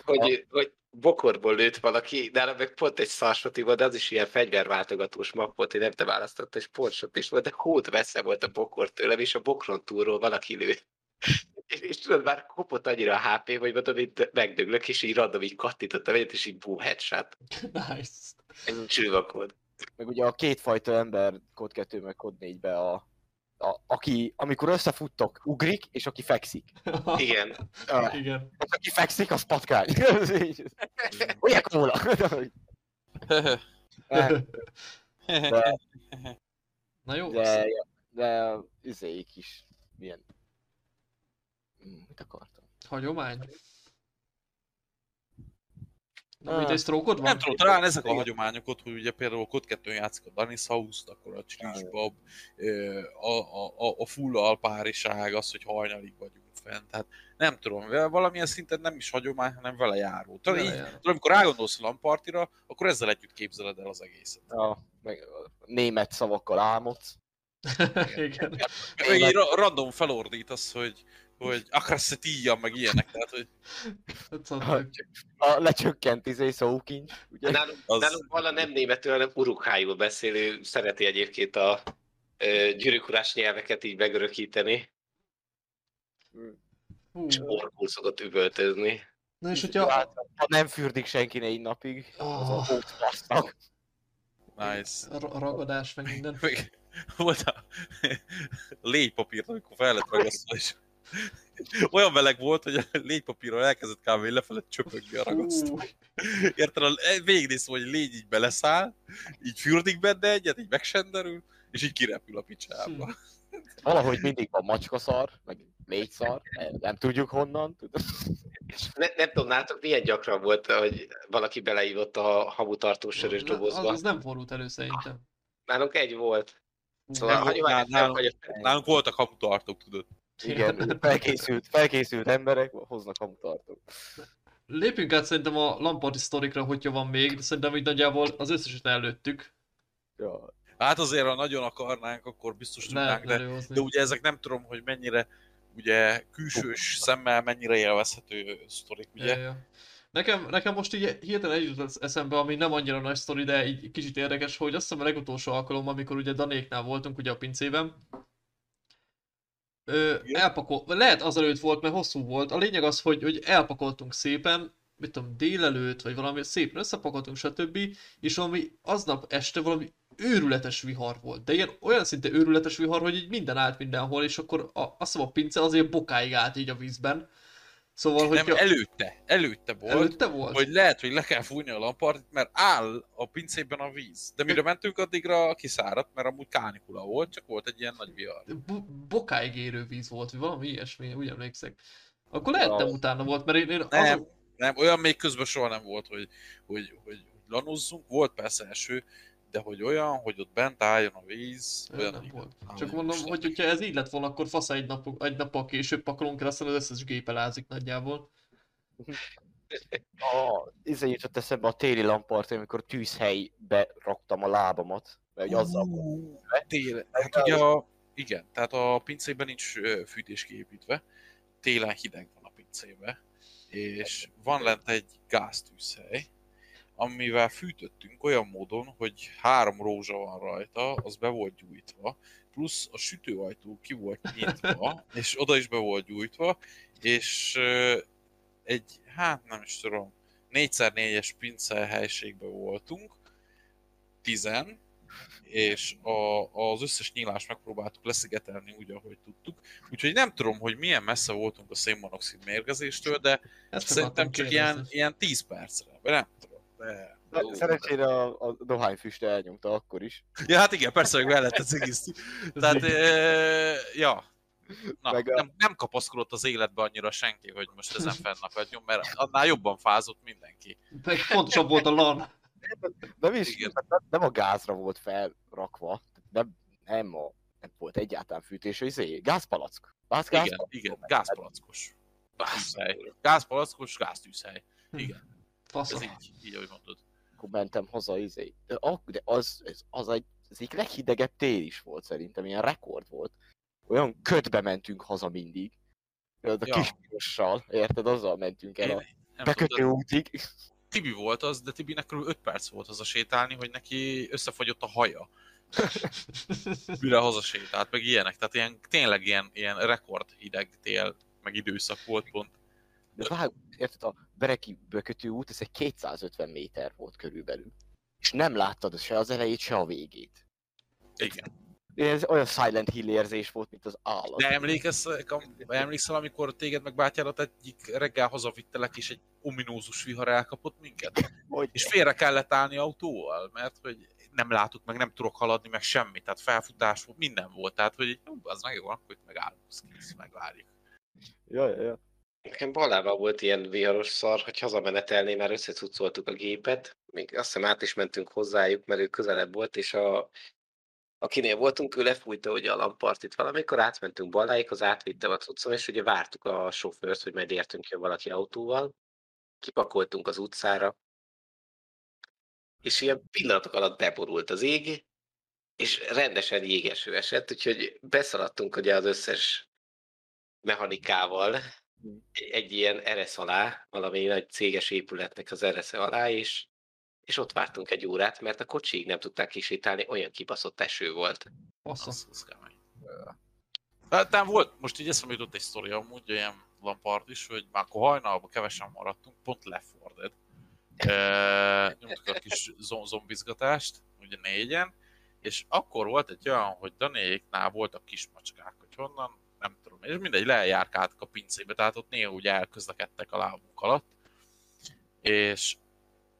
hogy, hogy bokorból lőtt valaki, de meg pont egy szarsoti volt, de az is ilyen fegyverváltogatós map volt, én nem te választott, és pontsot is volt, de hót veszve volt a bokor tőlem, és a bokron túlról valaki lőtt. És, és tudod, már kopott annyira a HP, hogy mondom, itt megdöglök, és így random így kattintottam egyet, és így boom, headshot. Nice. Egy csillagkod. Meg ugye a kétfajta ember kod 2 meg kod 4-be a, a, aki, amikor összefuttok, ugrik, és aki fekszik. Igen. A, Igen. az, aki fekszik, az patkány. Olyan róla. De, Na jó, de, de izéik is milyen... Hmm, Mit akartam? hagyomány. Na, mit egy sztrókod van? Nem tudom, talán ezek a Igen. hagyományok ott, hogy ugye például kod 2 játszik a Danis House, akkor a Cslisbab, a, a, a, a full alpáriság, az, hogy hajnalig vagyunk fent. Tehát nem tudom, valamilyen szinten nem is hagyomány, hanem vele járó. Talán így, tudod, amikor rágondolsz a lampartira, akkor ezzel együtt képzeled el az egészet. A, meg a német szavakkal álmodsz. Igen. Meg így ra- random felordítasz, hogy, hogy akarsz -e tíjan, meg ilyenek. Tehát, hogy Hát A lecsökkent izé szókincs, ugye? Nálunk, Az- nálunk vala nem németül, hanem urukhájul beszélő, szereti egyébként a ö, gyűrűkurás nyelveket így megörökíteni, Hú. és orkul szokott üvöltözni. Na és hogyha... Hát, ha nem fürdik senki négy napig, az a Oh, hót basznak. nice. a ragadás, meg minden. Volt a légypapírt, amikor fel lett ragasztva, és olyan meleg volt, hogy a légypapírral elkezdett kb. lefele csöpögni a ragasztó. Érted? A- Végignézsz, hogy légy így beleszáll, így fürdik benne egyet, így megsenderül, és így kirepül a picsába. Valahogy mindig van macskaszar, meg légyszar, nem, nem tudjuk honnan. tudod. Ne, nem tudom, nálatok milyen gyakran volt, hogy valaki beleívott a hamutartós sörös az, dobozba. az nem fordult elő szerintem. Nálunk egy volt. Szóval a nálunk- hogy Nálunk voltak hamutartók, tudod. Igen, felkészült, felkészült emberek hoznak hamutartók. Lépjünk át szerintem a Lamparti sztorikra, hogyha van még, de szerintem így nagyjából az összeset előttük. Ja. Hát azért, ha nagyon akarnánk, akkor biztos tudnánk, de, előhozni. de ugye ezek nem tudom, hogy mennyire ugye külsős szemmel mennyire élvezhető sztorik, ugye? Ja, ja. Nekem, nekem most így hirtelen egy jutott eszembe, ami nem annyira nagy sztori, de így kicsit érdekes, hogy azt hiszem a legutolsó alkalom, amikor ugye Danéknál voltunk, ugye a pincében, Ö, elpakol... Lehet azelőtt volt, mert hosszú volt. A lényeg az, hogy, hogy elpakoltunk szépen, mit tudom, délelőtt, vagy valami szépen összepakoltunk, stb. És valami aznap este valami őrületes vihar volt. De ilyen olyan szinte őrületes vihar, hogy így minden állt mindenhol, és akkor a, azt hiszem a pince azért bokáig állt így a vízben. Szóval, hogy Nem, előtte, előtte volt, előtte volt? hogy lehet, hogy le kell fújni a lampartit, mert áll a pincében a víz. De mire mentünk, addigra kiszáradt, mert amúgy kánikula volt, csak volt egy ilyen nagy vihar. bo- bokáig érő víz volt, vagy valami ilyesmi, úgy emlékszek. Akkor lehet nem utána volt, mert én, én Nem, azon... nem, olyan még közben soha nem volt, hogy, hogy, hogy, hogy lanuzzunk, volt persze eső, de hogy olyan, hogy ott bent álljon a víz, Olyan olyan nem volt. Á, Csak mondom, hogy hogyha ez így lett volna, akkor fasz egy, nap, egy nappal később pakolunk el, aztán az összes gép elázik nagyjából. A, izé jutott eszembe a téli lampart, amikor tűzhelybe raktam a lábamat. Mert hogy azzal volt. Tél, hát ugye a, igen, tehát a pincében nincs fűtés kiépítve, télen hideg van a pincébe, és van lent egy gáztűzhely, amivel fűtöttünk olyan módon, hogy három rózsa van rajta, az be volt gyújtva, plusz a sütőajtó ki volt nyitva, és oda is be volt gyújtva, és egy, hát nem is tudom, 4x4-es pince helységben voltunk, tizen, és a, az összes nyílást megpróbáltuk leszigetelni úgy, ahogy tudtuk. Úgyhogy nem tudom, hogy milyen messze voltunk a szénmonoxid mérgezéstől, de Ezt szerintem csak kérdezni. ilyen, ilyen 10 percre, vagy nem tudom. De... De Szerencsére a, a dohányfüst elnyomta akkor is. Ja, hát igen, persze, hogy mellett az egész. Tehát, e, ja. Na, Meg a- nem, nem kapaszkodott az életbe annyira senki, hogy most ezen fennakadjon, mert annál jobban fázott mindenki. Meg fontosabb volt a LAN. Nem is, Igen. nem, nem a gázra volt felrakva, nem, nem, a, nem volt egyáltalán fűtés, hogy izé, gázpalack. Gaz, Igen, gázpalack. igen, gázpalackos. Tűzhely. Gázpalackos, gáztűzhely. Igen, Fasz. ez így, így ahogy mondod. Akkor mentem haza, izé. De, a- de az, ez, az egy, az egyik leghidegebb tél is volt szerintem, ilyen rekord volt. Olyan ködbe mentünk haza mindig. A Ja. kis pirossal, érted, azzal mentünk el. A... Én, nem Bekötő útig. Tibi volt az, de Tibinek kb. 5 perc volt az a sétálni, hogy neki összefagyott a haja. Mire hazasétált, meg ilyenek. Tehát ilyen, tényleg ilyen, ilyen rekord hideg tél, meg időszak volt pont. De vág, érted, a Bereki bekötő út, ez egy 250 méter volt körülbelül. És nem láttad se az elejét, se a végét. Igen. Ez olyan Silent Hill érzés volt, mint az állat. De emlékezz, emlékszel, amikor téged meg bátyádat egyik reggel hazavittelek, és egy ominózus vihar elkapott minket? Hogy És félre kellett állni autóval, mert hogy nem láttuk, meg nem tudok haladni, meg semmi. Tehát felfutás volt, minden volt. Tehát, hogy így, "Ú, az meg jó, akkor itt megállunk, kész, megvárjuk. Ja, ja, ja. Nekem Ballában volt ilyen viharos szar, hogy hazamenetelné, már összecucoltuk a gépet. Még azt hiszem át is mentünk hozzájuk, mert ő közelebb volt, és a, akinél voltunk, ő lefújta ugye a lampartit valamikor, átmentünk Balláikhoz, átvittem a cuccom, és ugye vártuk a sofőrt, hogy majd értünk jön valaki autóval. Kipakoltunk az utcára, és ilyen pillanatok alatt beborult az ég, és rendesen jégeső esett, úgyhogy beszaladtunk ugye az összes mechanikával egy ilyen eresz alá, valami nagy céges épületnek az eresze alá, és, és ott vártunk egy órát, mert a kocsig nem tudták kisétálni, olyan kibaszott eső volt. Bassza. Az, az kemény. Hát nem volt, most így eszembe jutott egy sztori amúgy, olyan Lampard is, hogy már akkor hajnalban kevesen maradtunk, pont leforded. E, nyomtuk a kis zom- zombizgatást, ugye négyen, és akkor volt egy olyan, hogy Danéknál voltak kis macskák, hogy honnan, nem tudom, és mindegy, lejárkáltak a pincébe, tehát ott néha úgy elközlekedtek a lábunk alatt, és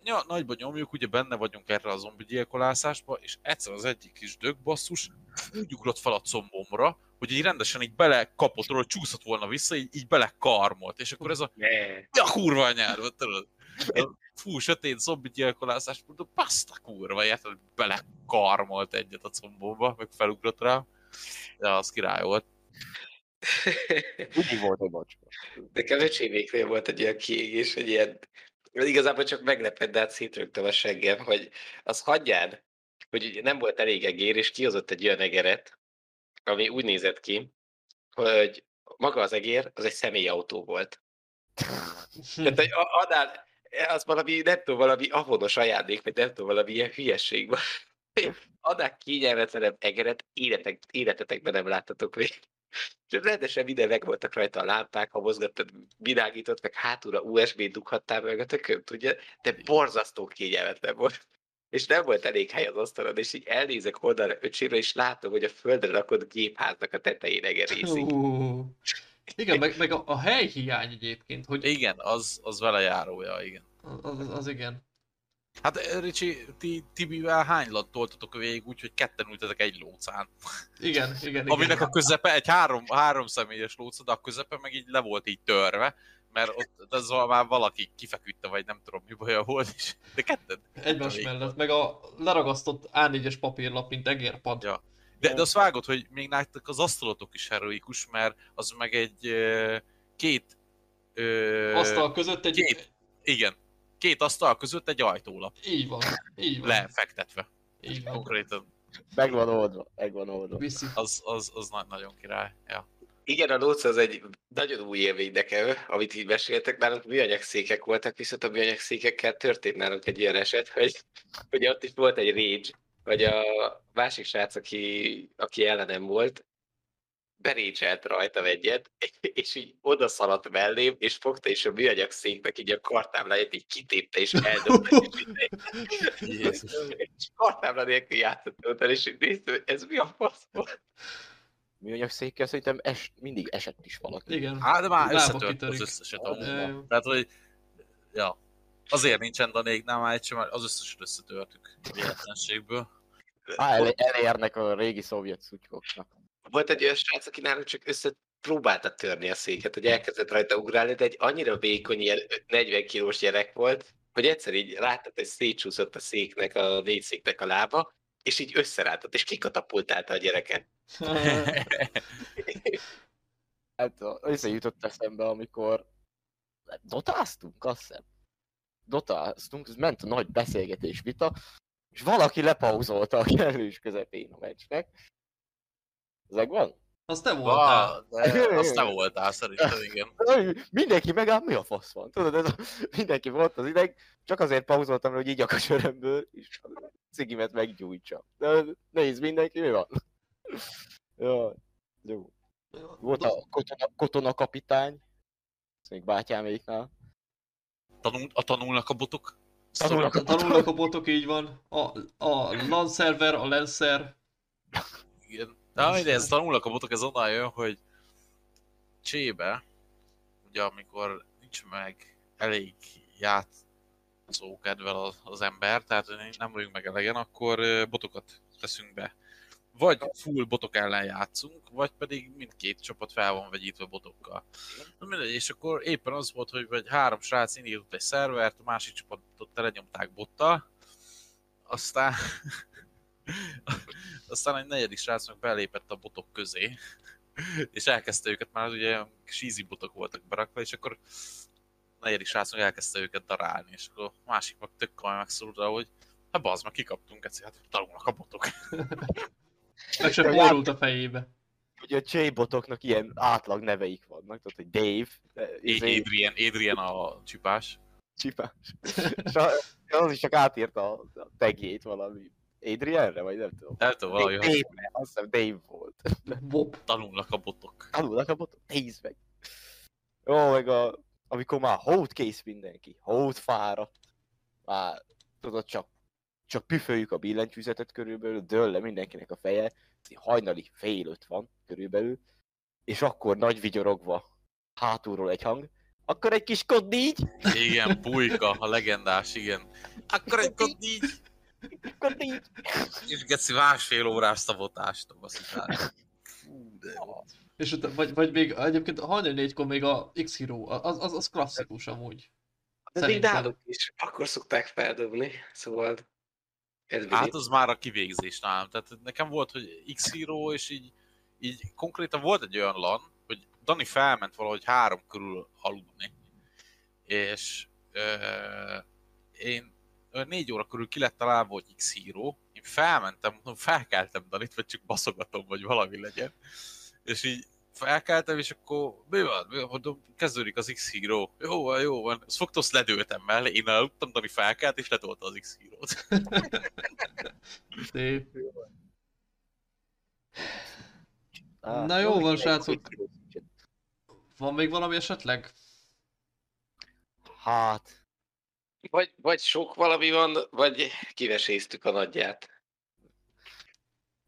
ja, nagyba nyomjuk, ugye benne vagyunk erre a zombi gyilkolászásba, és egyszer az egyik kis dögbasszus úgy ugrott fel a combomra, hogy így rendesen így bele kapott róla, csúszott volna vissza, így, így bele karmolt, és akkor ez a ja, kurva anyád, tudod? Fú, sötét zombi gyilkolászás, mondom, baszta kurva, érted, bele karmolt egyet a combomba, meg felugrott rá. Ja, az király volt. Mindig volt egy macska. Nekem öcséméknél volt egy ilyen kiégés, hogy ilyen, igazából csak meglepett, de hát szétrögtem a seggem, hogy az hagyján, hogy nem volt elég egér, és kihozott egy olyan egeret, ami úgy nézett ki, hogy maga az egér, az egy személyautó volt. Tehát, hogy a- adál, az valami, nem tudom, valami avonos ajándék, vagy nem tudom, valami ilyen hülyeség van. Adák kényelmetlenebb egeret, életek, életetekben nem láttatok még. És rendesen minden meg voltak rajta a lámpák, ha mozgattad, világított, meg hátulra USB-t dughattál meg a tököm, tudja, de borzasztó kényelmetlen volt. És nem volt elég hely az asztalon, és így elnézek oldalra öcsémre, és látom, hogy a földre rakott gépháznak a tetején egerészik. Igen, meg, meg a, a helyhiány egyébként, hogy Igen, az, az vele járója, igen. az, az, az igen. Hát eh, Ricsi, ti Tibivel hány lat toltatok végig úgy, hogy ketten ültetek egy lócán. Igen, igen, igen. Aminek a közepe egy három, három személyes lóca, de a közepe meg így le volt így törve, mert ott az már valaki kifeküdte, vagy nem tudom mi baja volt is. De ketten. Egymás Végig. mellett, meg a leragasztott A4-es papírlap, mint egérpad. Ja. De, de azt vágod, hogy még nálatok az asztalotok is heroikus, mert az meg egy ö, két... Ö, Asztal között egy... két. Igen. Két asztal között egy ajtólap Így van, így van. lefektetve. Így van. Konkrétan. Meg van oldva, meg van oldva. Viszi. Az, az, az na- nagyon király. Ja. Igen, a Lóca az egy nagyon új élmény nekem, amit így meséltek. Nálunk műanyag székek voltak, viszont a műanyag székekkel történt nálunk egy ilyen eset, hogy, hogy ott is volt egy rage, vagy a másik srác, aki, aki ellenem volt, berécselt rajtam egyet, és így odaszaladt mellém, és fogta, és a műanyag széknek így a kartábláját így kitépte, és eldobta, és, és kartábla nélkül játszottam utána, és így néztem, hogy ez mi a fasz volt? Műanyag székkel szerintem es, mindig esett is valaki. Igen. Hát de már összetört az összeset amúgy. ja. Tehát, hogy ja, azért nincsen Danéknál már egy sem, mert az összeset összetörtük véletlenségből. Á, el, elérnek a régi szovjet szutykoknak. Volt egy olyan srác, aki nálunk csak össze próbálta törni a széket, hogy elkezdett rajta ugrálni, de egy annyira vékony, ilyen 40 kilós gyerek volt, hogy egyszer így láttad, hogy szétcsúszott a széknek, a négy széknek a lába, és így összerántott, és kikatapultálta a gyereket. Hát összejutott eszembe, amikor dotáztunk, azt hiszem. Dotáztunk, ment a nagy beszélgetés vita, és valaki lepauzolta a kellős közepén a meccsnek. Megvan? Az te voltál. Va, de azt te voltál szerintem, igen. Mindenki megáll, mi a fasz van? Tudod, ez a, mindenki volt az ideg, csak azért pauzoltam, hogy így a sörömből, és a cigimet meggyújtsa. De nézd, mindenki, mi van? Ja, jó. Volt a kotona, kotona kapitány, ez még bátyáméknál. Tanul, a tanulnak a botok? Tanulnak a botok. Tanulnak a botok, így van. A, a LAN server, a Lancer. Igen. De ide ez tanulnak a botok, ez onnan jön, hogy csébe, ugye amikor nincs meg elég játszó kedvel az, ember, tehát nem vagyunk meg elegen, akkor botokat teszünk be. Vagy full botok ellen játszunk, vagy pedig mindkét csapat fel van vegyítve botokkal. Na mindegy, és akkor éppen az volt, hogy vagy három srác indított egy szervert, a másik csapatot telenyomták bottal, aztán aztán egy negyedik srác meg belépett a botok közé, és elkezdte őket, már ugye sízi botok voltak berakva, és akkor a negyedik srác meg elkezdte őket darálni, és akkor a másik meg tök komoly megszólult rá, hogy hát bazd meg, kikaptunk egyszer, hát tanulnak a botok. Meg sem borult a fejébe. Ugye a J-botoknak ilyen átlag neveik vannak, tehát hogy Dave, izé, Adrian, Adrian a csipás. csipás. És az is csak átírta a a tagjét valami. Adrianre, vagy nem tudom. Nem tudom, valahogy Dave, Dave, azt hiszem Dave volt. Bob. tanulnak a botok. Alulnak a botot, nézd meg. Jó, meg a, amikor már hót kész mindenki, hót fáradt, már tudod, csak, csak püföljük a billentyűzetet körülbelül, dől le mindenkinek a feje, hajnali fél öt van körülbelül, és akkor nagy vigyorogva hátulról egy hang, akkor egy kis kod így, Igen, Pulyka, a legendás, igen. Akkor egy kod kod így. és Geci másfél órás szabotást a baszítás. Fú, de jó. És utána, vagy, vagy még egyébként a hajnali négykor még a X-Hero, az, az, az klasszikus amúgy. Még Szerintem. náluk is. Akkor szokták feldobni, szóval Hát az már a kivégzés nálam. Tehát nekem volt, hogy X-Hero, és így, így konkrétan volt egy olyan LAN, hogy Dani felment valahogy három körül aludni. És ö, én négy óra körül ki lett találva, hogy X-Hero. Én felmentem, mondom, felkeltem Danit, vagy csak baszogatom, vagy valami legyen. És így felkeltem, és akkor mi van? Mi van? Mondom, kezdődik az X-Hero. Jó van, jó van. Azt Fogtos ledőltem mellé, én aludtam, Dani felkelt, és letolta az X-Hero-t. Na jó van, mindenki srácok. Van még valami esetleg? Hát, Vagy, vagy sok valami van, vagy kiveséztük a nagyját.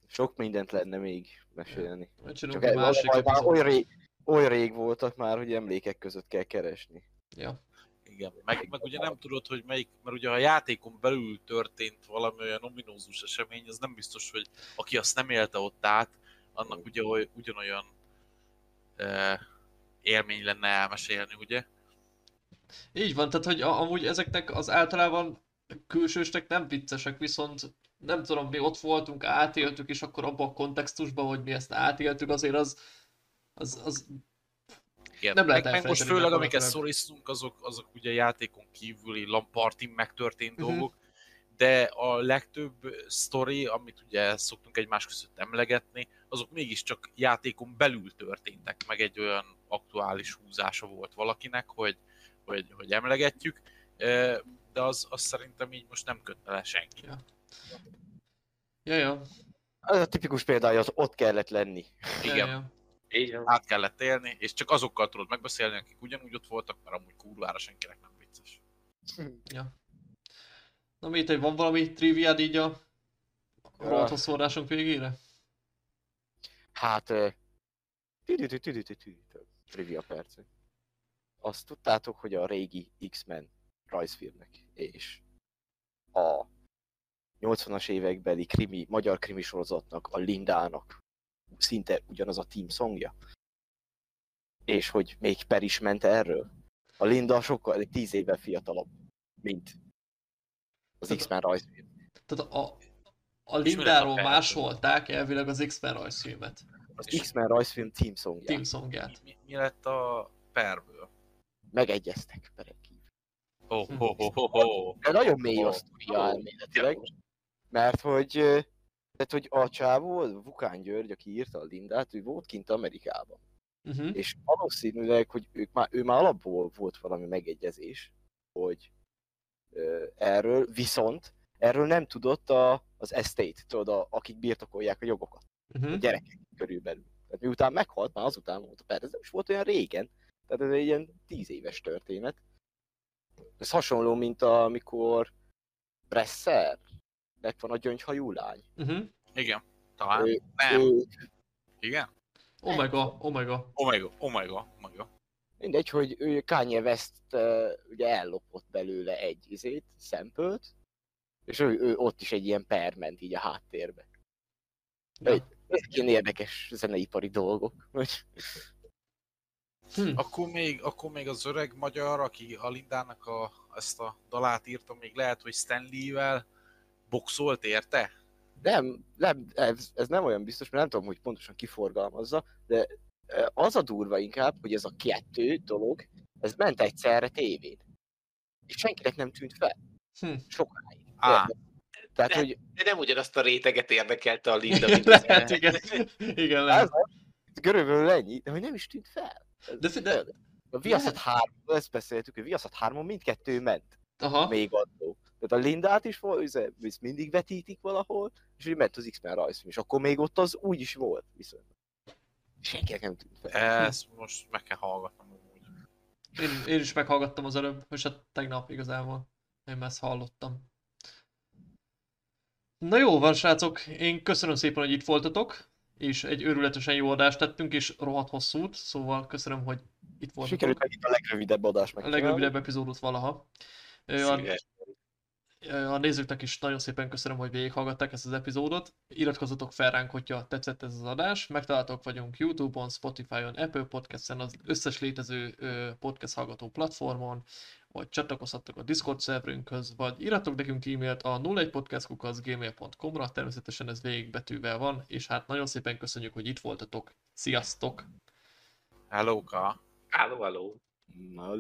sok mindent lenne még mesélni. Vagy Csak egy, másik már, már epizód. oly, rég, oly rég voltak már, hogy emlékek között kell keresni. Ja. Igen, meg, meg ugye nem tudod, hogy melyik, mert ugye ha a játékon belül történt valami olyan ominózus esemény, az nem biztos, hogy aki azt nem élte ott át, annak ugye oly- ugyanolyan e, élmény lenne elmesélni, ugye? Így van, tehát hogy a- amúgy ezeknek az általában külsősnek nem viccesek, viszont nem tudom, mi ott voltunk, átéltük, és akkor abban a kontextusban, hogy mi ezt átéltük, azért az, az, az Igen. Nem lehet meg, meg most főleg, amiket szorisztunk, azok, azok ugye játékon kívüli lampartin megtörtént Mhm. dolgok, de a legtöbb sztori, amit ugye szoktunk egymás között emlegetni, azok mégiscsak játékon belül történtek, meg egy olyan aktuális húzása volt valakinek, hogy, hogy, hogy emlegetjük, de az, az szerintem így most nem kötne le senki. Ja, ja. Ez a tipikus példája, az ott kellett lenni. ja, Igen, ja. Így van. át kellett élni, és csak azokkal tudod megbeszélni, akik ugyanúgy ott voltak, mert amúgy kurvára senkinek nem vicces. ja. Na mit, hogy van valami triviád így a Ja. rohadt szórásunk végére? Hát... ö, tü-tü-tü-tü-tü-tü-tü, Trivia percek. Azt tudtátok, hogy a régi X-Men rajzfilmnek és a 80-as évekbeli krimi, magyar krimi sorozatnak, a Lindának szinte ugyanaz a team songja? És hogy még per is ment erről? A Linda sokkal, egy tíz évvel fiatalabb, mint az X-Men rajzfilm. Tehát a, a Lindáról másolták elvileg az X-Men rajzfilmet, Az X-Men rajzfilm team songját. Team Songját. Mi, mi, mi lett a perből? Megegyeztek perek kívül. Ho, ho, ho, ho, ho. De nagyon mély a Ó, sztoria elméletileg, mert hogy Tehát, hogy a csávó, Vukán György, aki írta a Lindát, ő volt kint Amerikában. Uh-huh. És valószínűleg, hogy ők már, ő már alapból volt valami megegyezés, hogy ö, erről, viszont erről nem tudott a, az estate, tudod, a, akik birtokolják a jogokat, a Uh-huh. gyerekek körülbelül. Tehát miután meghalt, már azután volt a per, ez nem is volt olyan régen. Tehát ez egy ilyen tíz éves történet. Ez hasonló, mint amikor Bresser lett van a gyöngyhajú lány. Uh-huh. Igen. Talán. Ő, Nem. ő, Igen? Omega, Omega. Oh my god, oh my god, oh my god. Mindegy, hogy ő Kanye West uh, ugye ellopott belőle egy izét, szempölt, és ő, ő, ott is egy ilyen per ment így a háttérbe. Ja. Ezek ilyen érdekes zeneipari dolgok. Hogy Hm. Akkor még, akkor még az öreg magyar, aki a Lindának a, ezt a dalát írta, még lehet, hogy Stanley-vel boxolt érte? nem, nem ez, ez, nem olyan biztos, mert nem tudom, hogy pontosan kiforgalmazza, de az a durva inkább, hogy ez a kettő dolog, ez ment egyszerre tévén. És senkinek nem tűnt fel. Hm. Sokáig. Á. Tehát, De- hogy De nem ugyanazt a réteget érdekelte a Linda, lehet, igen. Igen, lehet. ez körülbelül ennyi, de hogy nem is tűnt fel. De, de, A Viaszat 3, ezt beszéltük, hogy Viaszat 3 mindkettő ment. aha. még annó. Tehát a Lindát is ez mindig vetítik valahol, és úgy ment az X-Men rajzfilm, és akkor még ott az úgy is volt viszont. Senkinek nem tűnt fel. Ezt most meg kell hallgatnom amúgy. Én, én is meghallgattam az előbb, és hát tegnap igazából. Én már ezt hallottam. Na jó van, srácok, én köszönöm szépen, hogy itt voltatok, és egy őrületesen jó adást tettünk, és rohadt hosszút, szóval köszönöm, hogy itt voltatok. Sikerült megint a legrövidebb adás meg. A legrövidebb epizódot valaha. Szíves. A nézőknek is nagyon szépen köszönöm, hogy végighallgatták ezt az epizódot. Iratkozzatok fel ránk, hogyha tetszett ez az adás. Megtaláltok vagyunk YouTube-on, Spotify-on, Apple Podcast-en, az összes létező podcast hallgató platformon, vagy csatlakozhattok a Discord szerverünkhöz, vagy írjatok nekünk e-mailt a 01podcastkukaszgmail.com-ra, természetesen ez végigbetűvel van, és hát nagyon szépen köszönjük, hogy itt voltatok. Sziasztok! Hello, ka. Álló, álló. Na.